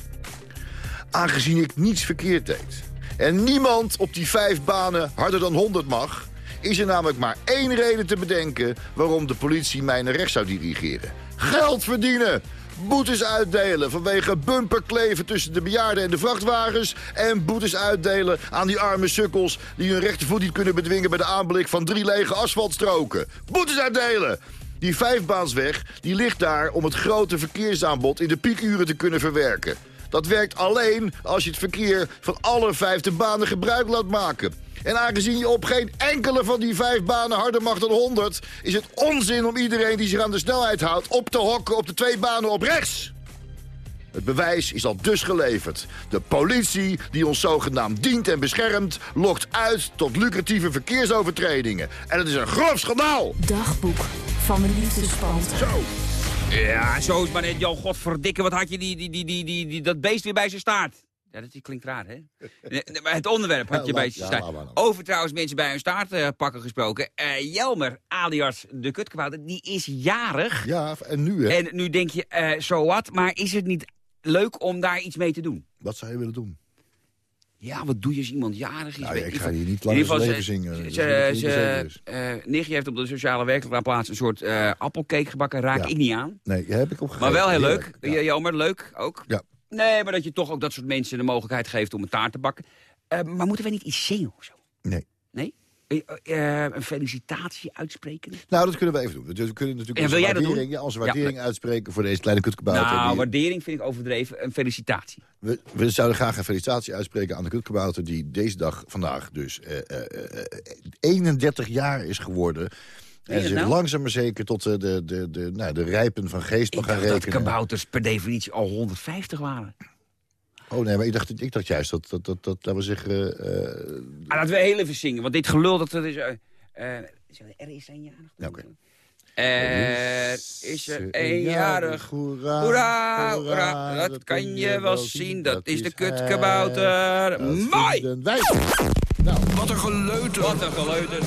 Aangezien ik niets verkeerd deed... en niemand op die vijf banen harder dan 100 mag... is er namelijk maar één reden te bedenken... waarom de politie mij naar rechts zou dirigeren. Geld verdienen! Boetes uitdelen vanwege bumperkleven tussen de bejaarden en de vrachtwagens... en boetes uitdelen aan die arme sukkels... die hun rechtervoet niet kunnen bedwingen bij de aanblik van drie lege asfaltstroken. Boetes uitdelen! Die vijfbaansweg die ligt daar om het grote verkeersaanbod in de piekuren te kunnen verwerken. Dat werkt alleen als je het verkeer van alle vijfde banen gebruik laat maken. En aangezien je op geen enkele van die vijf banen harder mag dan 100... is het onzin om iedereen die zich aan de snelheid houdt... op te hokken op de twee banen op rechts. Het bewijs is al dus geleverd. De politie, die ons zogenaamd dient en beschermt... lokt uit tot lucratieve verkeersovertredingen. En het is een grof schandaal. Dagboek van de. Zo. Ja, zo is maar net, Jan, godverdikke, wat had je die, die, die, die, die, die, dat beest weer bij zijn staart? Ja, dat klinkt raar, hè? Maar het onderwerp had je bij zijn staart. Over trouwens mensen bij hun staart pakken gesproken. Eh, Jelmer, alias de kutkabouter, die is jarig. Ja, en nu hè? En nu denk je, eh zo wat, maar is het niet leuk om daar iets mee te doen? Wat zou je willen doen? Ja, wat doe je als iemand jarig is? Nou, ja, ik ik ga hier niet geval, leven zingen. Ze, dus ze, is. eh, Nichtje heeft op de sociale werkplaats een soort eh appelcake gebakken. Raak Ja. ik niet aan. Nee, heb ik opgegeven. Maar wel heel leuk. Ja. Ja. Jammer, leuk ook. Ja. Nee, maar dat je toch ook dat soort mensen de mogelijkheid geeft om een taart te bakken. Eh, maar moeten we niet iets zingen of zo? Nee. Nee? Eh, eh, een felicitatie uitspreken? Nou, dat kunnen we even doen. We kunnen natuurlijk onze waardering, ja, onze waardering uitspreken voor deze kleine kutkabouter. Nou, die- waardering vind ik overdreven. Een felicitatie. we, we zouden graag een felicitatie uitspreken aan de kutkabouter... die deze dag, vandaag dus, eh, eh, 31 jaar is geworden... En zich nou? langzaam maar zeker tot de, de, de, de, nou, de rijpen van geest mag Ik gaan dacht dat rekenen. kabouters per definitie al 150 waren. Oh nee, maar ik dacht, ik dacht juist dat, dat, dat, dat laten we zeggen... eh, Ah, laten we heel even zingen, want dit gelul dat er is... eh, er is een jarig. Ja. Er is er een jarig. Hoera, Hoera, hoera, dat kan je wel zien. Dat is de kutkabouter. Mooi! Wij. Wat een geleuter. Wat een geleuter.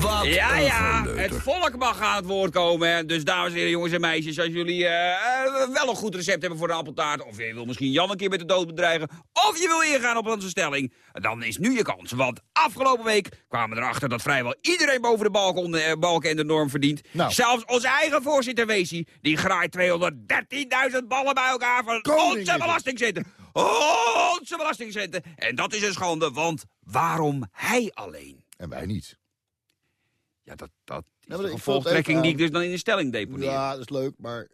Wat Ja, ja, het volk mag aan het woord komen. Dus dames en heren, jongens en meisjes, als jullie eh, eh, wel een goed recept hebben voor een appeltaart... of je wil misschien Jan een keer met de dood bedreigen... of je wil ingaan op onze stelling, dan is nu je kans. Want afgelopen week kwamen we erachter dat vrijwel iedereen boven de balken, eh, balken en de norm verdient. Nou. Zelfs onze eigen voorzitter Weesie, die graait 213.000 ballen bij elkaar van Koning onze belastingcenten. Onze belastingcenten. En dat is een schande, want waarom hij alleen? En wij niet. Ja, dat, dat is vul het gevolgtrekking die ik dus dan in de stelling deponeer. Ja, dat is leuk, maar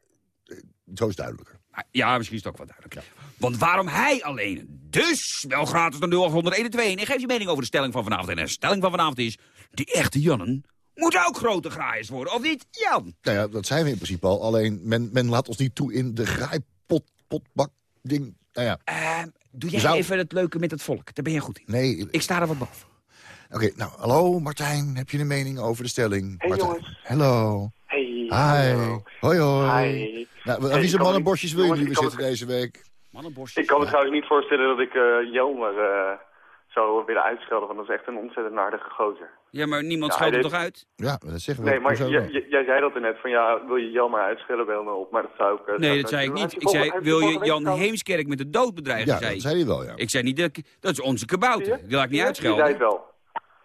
eh, zo is het duidelijker. Maar Ja, misschien is het ook wat duidelijk. Want waarom hij alleen? Dus wel gratis naar 0801 en geef je mening over de stelling van vanavond. En de stelling van vanavond is... Die echte Jannen moeten ook grote graaiers worden, of niet, Jan? Nou ja, dat zijn we in principe al. Alleen, men, men laat ons niet toe in de graaipot, potbak, ding. Nou ja, Eh, doe jij Zou- even het leuke met het volk. Daar ben je goed in. nee. Ik sta er wat boven. Nou, hallo Martijn. Heb je een mening over de stelling? Hey, Martijn. jongens. Hallo. Hey, Hi. hallo. Hoi, hoi. Hi. Nou, aan wie zijn mannenborstjes me- wil je nu weer zitten deze week? Mannenborstjes. Ik kan me trouwens niet voorstellen dat ik eh Jelmer eh, zou willen uitschelden, want dat is echt een ontzettend aardige gozer. Ja, maar niemand Ja, hem toch uit? Ja, dat zeggen we. Nee, maar jij zei dat er net, van ja, wil je Jelmer uitschelden, me op, maar dat zou ik... eh, Nee, dat zei ik niet. Ik zei, wil je Jan Heemskerk met de dood bedreigen? Ja, zei dat je. zei hij wel, ja. Ik zei niet, dat, dat is onze kabouter. Die laat ik niet uitschelden. Die zei het wel.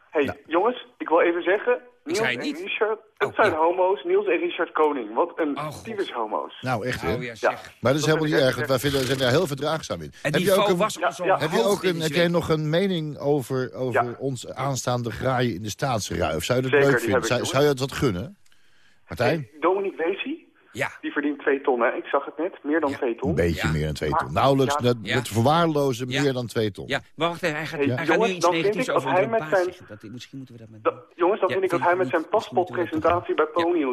Hey, jongens, ik wil even zeggen, Niels zei en niet. Richard, het Oh, zijn ja. homo's, Niels en Richard Koning. Wat een Oh, tyfus homo's. Nou, echt, hè? Oh ja. Maar dat is Dat helemaal niet erg, want wij vinden, zijn daar heel verdraagzaam in. En heb die je ook een, was Ja, al zo ja. heb je ook een, heb jij nog een mening over, over Ja. ons aanstaande graaien in de staatsruif? Zou je dat Zeker, leuk vinden? Zou, je dat gunnen? Martijn? Hey, Dominique Ja. die verdient 2 ton, hè? Ik zag het net, meer dan Ja. 2 ton. Een beetje Ja. meer dan twee Maar- ton. Nauwelijks, ja. Ja. met verwaarlozen Ja. meer dan twee ton. Ja, maar wacht even. Hij gaat, Hey, hij gaat jongens, nu iets dan vind negatiefs ik over dat hij de met zijn-. Dat, misschien moeten we dat met... Da- jongens, dan Ja, vind ik dat hij met zijn paspoortpresentatie bij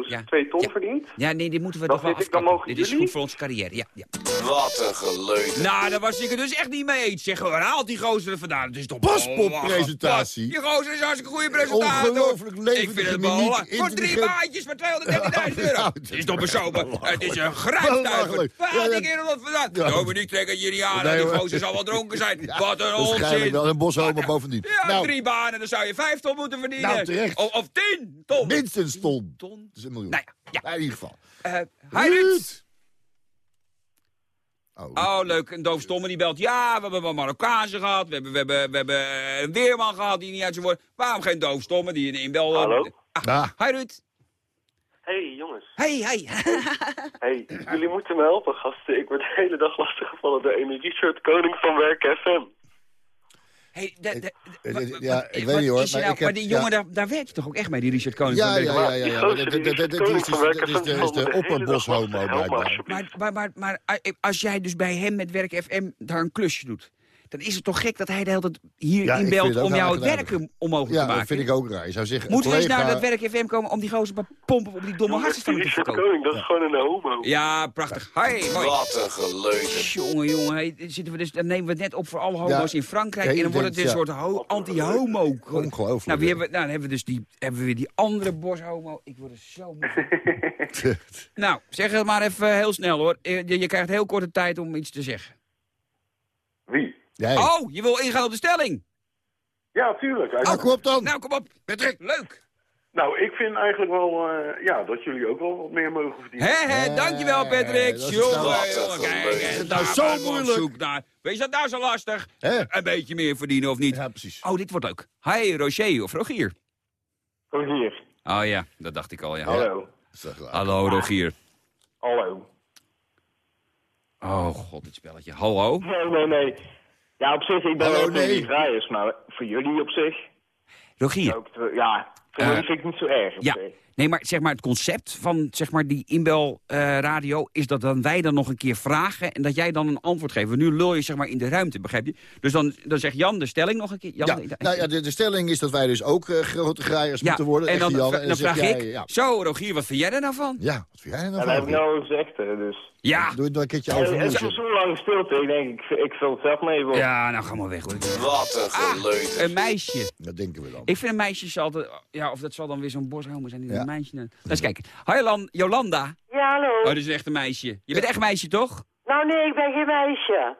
Ja. 2 ton verdient. Ja, nee, dit moeten we Dat toch wel vind ik, dan afkappen. mogen Dit is goed voor onze carrière, ja. ja. Wat een geleuter. Nou, daar was ik het dus echt niet mee eens. Zeg, waar haalt die gozer er vandaan? Het is toch Paspoortpresentatie? Die gozer is een hartstikke goede presentator. Ongelooflijk levendige Ik vind het. Voor drie baantjes met 230.000 euro. Is toch Het is een grijpstuiver. Waar die Ja, kerel dat vandaan? Ja. Dominique, trek het niet aan. Nee, Die gozer zal wel dronken zijn. Ja, Wat een onzin. wel. Een boshomo bovendien. Ja, nou, drie banen, dan zou je vijf ton moeten verdienen. Nou, terecht. Of, of tien ton. minstens ton. ton. Dat is een miljoen. Nou ja, ja. In ieder geval. Eh, Hi, Ruud. Oh, Oh, leuk. Een doofstomme die belt. Ja, we hebben wel Marokkaanse gehad. We hebben, we hebben, we hebben een weerman gehad die niet uit zijn woord. Waarom geen doofstomme die een inbel... Hallo? Ah, Ah. Hi, Ruud. Hey jongens, Hey, hey. hey, jullie moeten me helpen gasten. Ik word de hele dag lastiggevallen door een Richard Koning van Werk FM. hey de, de, eh, eh, ja, ik weet niet, hoor, maar nou- ik heb- Maar die ja. jongen, daar, daar werk je toch ook echt mee, die Richard Koning Ja, van ja, Werk? ja, ja. ja. Dat- is de- opperboshomo blijkbaar. Maar, maar, maar, maar eh, als jij dus bij hem met Werk FM daar een klusje doet... dan is het toch gek dat hij de hele tijd hier Ja, inbelt om jou het werken onmogelijk Ja, te maken. dat vind ik ook raar. Je zou zeggen, Moeten we eens naar dat Werk FM komen om die gozer bij pompen op die domme hartstikke te Richard verkopen? Koning, dat is gewoon een homo. Ja, prachtig. Mooi. Wat een geleuter. Jongen, jongen, hey, zitten we dus, dan nemen we het net op voor alle homo's Ja. in Frankrijk. Ja, en dan wordt het denkt, een ja. soort ho- anti-homo. Ongelooflijk, Nou, wie ja. hebben, we- nou, dan hebben we dus die, hebben we weer die andere boshomo. Ik word er zo moe van. Nou, zeg het maar even heel snel hoor. Je, je krijgt heel korte tijd om iets te zeggen. Wie? Jij. Oh, je wil ingaan op de stelling. Ja, tuurlijk. Nou, kom op dan. Nou, kom op. Patrick, leuk. Nou, ik vind eigenlijk wel eh, ja, dat jullie ook wel wat meer mogen verdienen. Hé, hé, dankjewel Patrick. dat is Jongen, nou- jongen, kijk. Is het nou zo moeilijk? naar. Wees dat nou zo lastig? Een beetje meer verdienen of niet? Ja, precies. Oh, dit wordt leuk. Hi, Roger of Rogier. Oh, hier. Oh ja, dat dacht ik al, ja. Hallo. Zeg, Hallo, Rogier. Hallo. Oh god, dit spelletje. Hallo? Nee, nee, nee. Ja, op zich, ik ben Hallo, wel voor nee. die vrijers, maar voor jullie op zich... Rogier. Ook, ja, voor Eh, jullie vind ik het niet zo erg op Ja, zich. nee, maar zeg maar het concept van zeg maar, die inbelradio... is dat dan wij dan nog een keer vragen en dat jij dan een antwoord geeft. Want nu lul je zeg maar in de ruimte, begrijp je? Dus dan, dan zegt Jan de stelling nog een keer. Jan, Ja, nou ja, de, de stelling is dat wij dus ook eh, grote graaiers Ja, moeten worden. en dan, Jan. dan, En zeg vraag jij, ik, Ja, zo Rogier, wat vind jij er nou van? ja wat vind jij er nou Ja, dat heb van? ik nou gezegd, hè, dus... Ja, Doe het nog een keertje Ja, over het is zo lang stilte, ik denk, ik, ik vul het zelf mee voor. ja nou ga maar weg hoor. Wat een geleuter. Een meisje. Dat denken we dan. Ik vind een meisje altijd... Ja, of dat zal dan weer zo'n boshomer zijn die Ja. een meisje... We eens kijken. Hi Jolan- Jolanda. Ja, hallo. Oh, dat is een echte meisje. Je bent echt meisje, toch? Nou nee, ik ben geen meisje.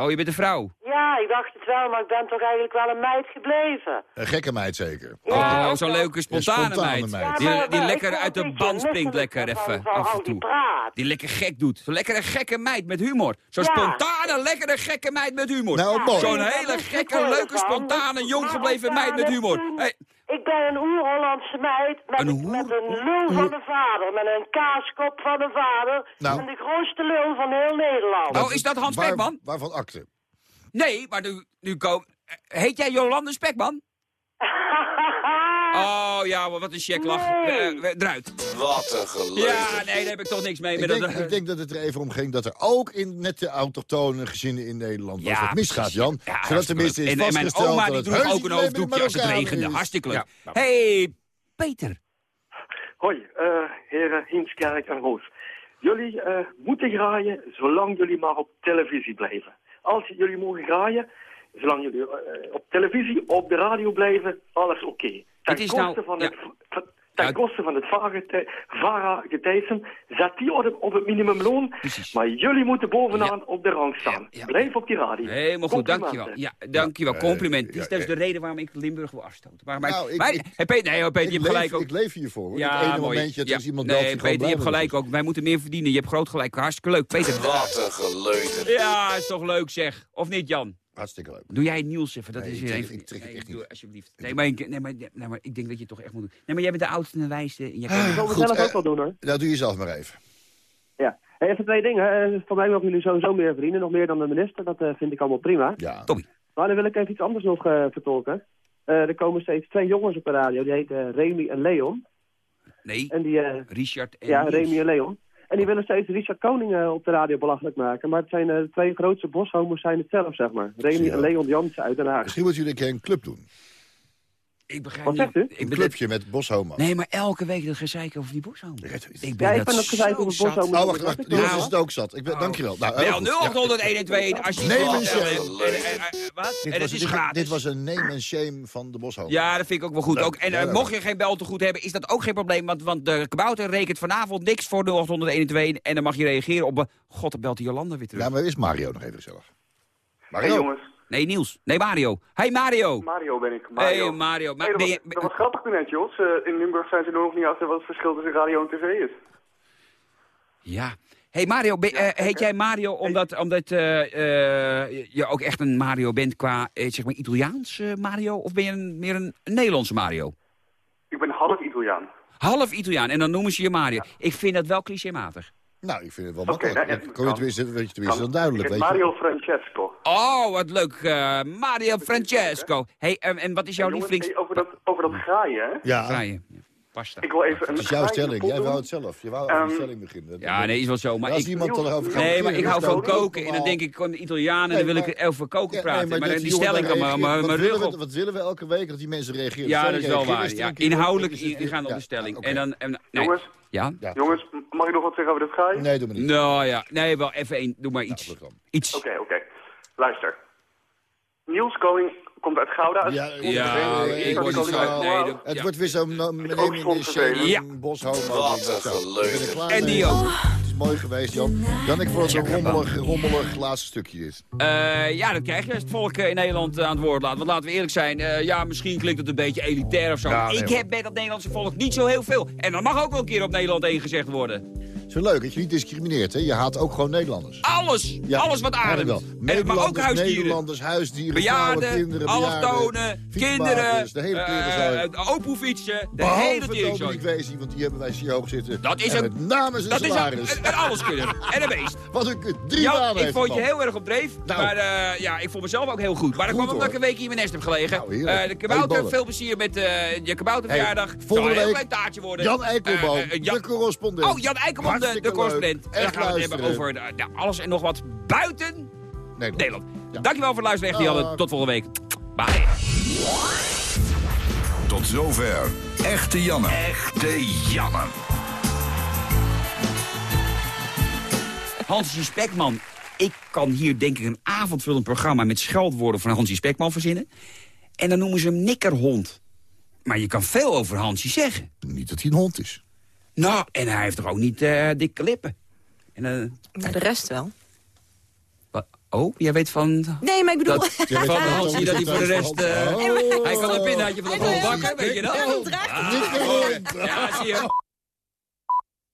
Oh, je bent een vrouw. Ja, ik dacht het wel, maar ik ben toch eigenlijk wel een meid gebleven. Een gekke meid zeker. oh, zo'n leuke spontane, spontane meid. meid. Die, Ja, maar- die maar lekker uit de band springt, lekker even van- af en toe. praat. Die lekker gek doet. Zo'n lekkere gekke meid met humor. Zo'n Ja. spontane, lekkere gekke meid met humor. Nou, mooi. Zo'n Ja, hele gekke, leuke, spontane, jong Maar gebleven ik meid met humor. Hey, Ik ben een oer-Hollandse meid met Een een, hoer- met een lul van de vader. Met een kaaskop van de vader. Nou. En de grootste lul van heel Nederland. Oh, is dat Hans Waar- Spekman? Waarvan akte? Nee, maar nu, nu kom... Heet jij Jolande Spekman? Oh ja, maar wat een checklach. Nee. Eh, eh, eruit. Wat een geleuter. Ja, nee, daar heb ik toch niks mee. Ik met denk, dat, ik denk dat het er even om ging dat er ook in net de autochtone gezinnen in Nederland was Ja, wat misgaat. Jan. Ja, Zodat tenminste is en, en mijn oma dat die droeg ook een hoofddoekje als het regende. is. Hartstikke leuk. Ja. hey, Peter. Hoi, eh, heren Hienskerk en Roos. Jullie eh, moeten graaien zolang jullie maar op televisie blijven. Als jullie mogen graaien, zolang jullie eh, op televisie, op de radio blijven, alles oké. Ten, Het is koste nou- van het, ten Ja. koste van het VARA-getijzen, zet die op, op het minimumloon. Precies. Maar jullie moeten bovenaan op de rang staan. Ja, ja. Blijf op die radio. Helemaal goed, dankjewel. Ja, dankjewel. Ja, Compliment. ja, dat is de reden waarom ik Limburg wil afstoten. Maar, maar, Nou, ik- maar- ik- hey, Peter, nee, hoor, Peter, Ik je hebt leef, gelijk ook. ik leef hiervoor. hoor. Ja, het ene mooi. momentje dat Ja. is iemand nee, Peter, je hebt gelijk ook. Wij moeten meer verdienen. Je hebt groot gelijk. Hartstikke leuk. Peter. Wat een geleuter. Ja, is toch leuk zeg. Of niet, Jan? Hartstikke leuk. Doe jij Niels even, dat Nee, is ik trek- even... ik trek het nee, echt doe niet. alsjeblieft. Nee maar, ik, nee, maar, nee, maar ik denk dat je het toch echt moet doen. Nee, maar jij bent de oudste en de wijste. En jij kan Ik wil het Goed, zelf ook wel doen, hoor. Nou, doe je zelf maar even. Ja. Hey, even twee dingen. Eh, voor mij mogen jullie sowieso meer verdienen, nog meer dan de minister. Dat eh, vind ik allemaal prima. Ja. Tommy. Maar dan wil ik even iets anders nog eh, vertolken. Eh, er komen steeds twee jongens op de radio. Die heten Remy en Leon. Nee, En die, Richard en ja, Niels. Remy en Leon. En die willen steeds Richard Koning op de radio belachelijk maken. Maar het zijn eh, de twee grootste boshomers zijn het zelf, zeg maar. Remy en. Leon Jansen uit Den Haag. Misschien moeten jullie een keer een club doen. Ik begrijp Wat niet. zegt u? Ik Een clubje met boshomo. Nee, maar elke week dat gezeik over die. Ik het niet. Ik ben, Ja, ik dat ben dat gezeik zo over. Oh, wacht, wacht. Nou. Niels is het ook zat. Ik ben, dankjewel. Nou, goed. 0800 112 als je. En- en- en- en- Wat? Dit En was, het is gratis. dit was een name and shame van de boshomo. Ja, dat vind ik ook wel goed. Ook, en eh, mocht je geen bel te goed hebben, is dat ook geen probleem. Want, want de kabouter rekent vanavond niks voor 0800 112. En dan mag je reageren op... eh, God, dan belt die Jolanda weer terug. Ja, maar is Mario nog even gezellig? Hey Mario? jongens, Nee, Niels. Nee, Mario. Hey, Mario. Mario ben ik. Hey, Mario. Mario. Maar Hey, dat, ben was, je- dat was grappig toen net, Jos. Eh, in Limburg zijn ze nog niet achter wat het verschil tussen radio en tv is. Ja. Hey Mario, ben- eh, heet jij Mario omdat, omdat eh, je ook echt een Mario bent qua zeg maar Italiaans Mario? Of ben je een, meer een, Nederlandse Mario? Ik ben half Italiaan. Half Italiaan en dan noemen ze je Mario. Ik vind dat wel clichématig. Nou, ik vind het wel makkelijk. nou, ja, Dan Kom je kan. tenminste, weet je tenminste dan duidelijk, weet je. Mario Francesco. Oh, wat leuk. eh, Mario Francesco. Hey, en, en wat is jouw Hey, jongens, lievelings... hey, over, dat, over dat graaien, hè? Ja, Graaien. Ja, Pasta. Ik wil even een het is jouw stelling. Jij wou het zelf. Je wou over de Ehm, stelling beginnen. Ja, nee, is wel zo. Maar als ik, iemand erover gaat nee, maar ik hou van koken. En dan denk ik, kom Italiaan en Nee, dan wil ik over koken Ja, praten. nee, maar dat die stelling kan maar, reageert. maar, wat, maar willen rug we, op. wat willen we elke week? Dat die mensen reageren. Ja, dat is wel waar. een inhoudelijk ingaan op de stelling. oké. En dan, en, nee. Jongens, Ja? Ja. jongens, mag ik nog wat zeggen over dat graaien? Nee, doe maar niet. Nou ja, nee, wel even één. Doe maar iets. Nou. Iets. Oké, oké. Luister. Niels Koning komt uit Gouda. uit Ja. Ja, ik word niet uit. Nee, dat- Het ja. wordt weer zo'n Oxford and shame, vervelend. Ja. Wat een En die ook. Is mooi geweest, Jan. Jan, ik vond het een rommelig, rommelig laatste stukje dit. Eh, ja, dat krijg je als het volk eh, in Nederland eh, aan het woord laat. Want laten we eerlijk zijn, eh, ja, misschien klinkt het een beetje elitair of zo. Ja, nee, ik heb bij dat Nederlandse volk niet zo heel veel. En dat mag ook wel een keer op Nederland 1 gezegd worden. Vind leuk dat je niet discrimineert. Hè? Je haat ook gewoon Nederlanders. Alles! Ja, alles wat ademt. wel. En, maar ook Nederlanders, huisdieren. Nederlanders, huisdieren, Bejaarden, vrouwen, kinderen, allochtonen, kinderen, de hele uh, opoefietsen, de hele. Dominique Weesie, want die hebben wij zeer hoog zitten. Dat is en een- met name zijn Dat is salaris. een, een alles kunnen. En een beest. Wat een. Drie banen ik vond je heel erg op dreef. Nou. Maar eh, ja, ik vond mezelf ook heel goed. Maar dat kwam omdat ik een weekje in mijn nest heb gelegen. Nou. Eh, de kabouter, veel plezier met eh, je kabouterverjaardag. Hey, volgende een week taartje worden. Jan Eikelboom, Eh, eh, de correspondent. Oh, Jan Eikelboom, de, de correspondent. En dan Echt gaan we het hebben over de- de alles en nog wat buiten Nederland. Nederland. Ja. Dankjewel voor het luisteren, echt Janne. Tot volgende week. Bye. Tot zover. Echte Janne. Echte Janne. Hansie Spekman. Ik kan hier denk ik een avondvullend programma met scheldwoorden van Hansie Spekman verzinnen. En dan noemen ze hem nikkerhond. Maar je kan veel over Hansie zeggen. Niet dat hij een hond is. Nou, en hij heeft toch ook niet eh, dikke lippen. En, eh, Maar de rest wel. wat- oh, jij weet van... Nee, maar ik bedoel... Dat, van Hansie dat hij voor de rest... Oh. hij kan een pindaatje van de grond bakken, weet je dat? Ja, zie je.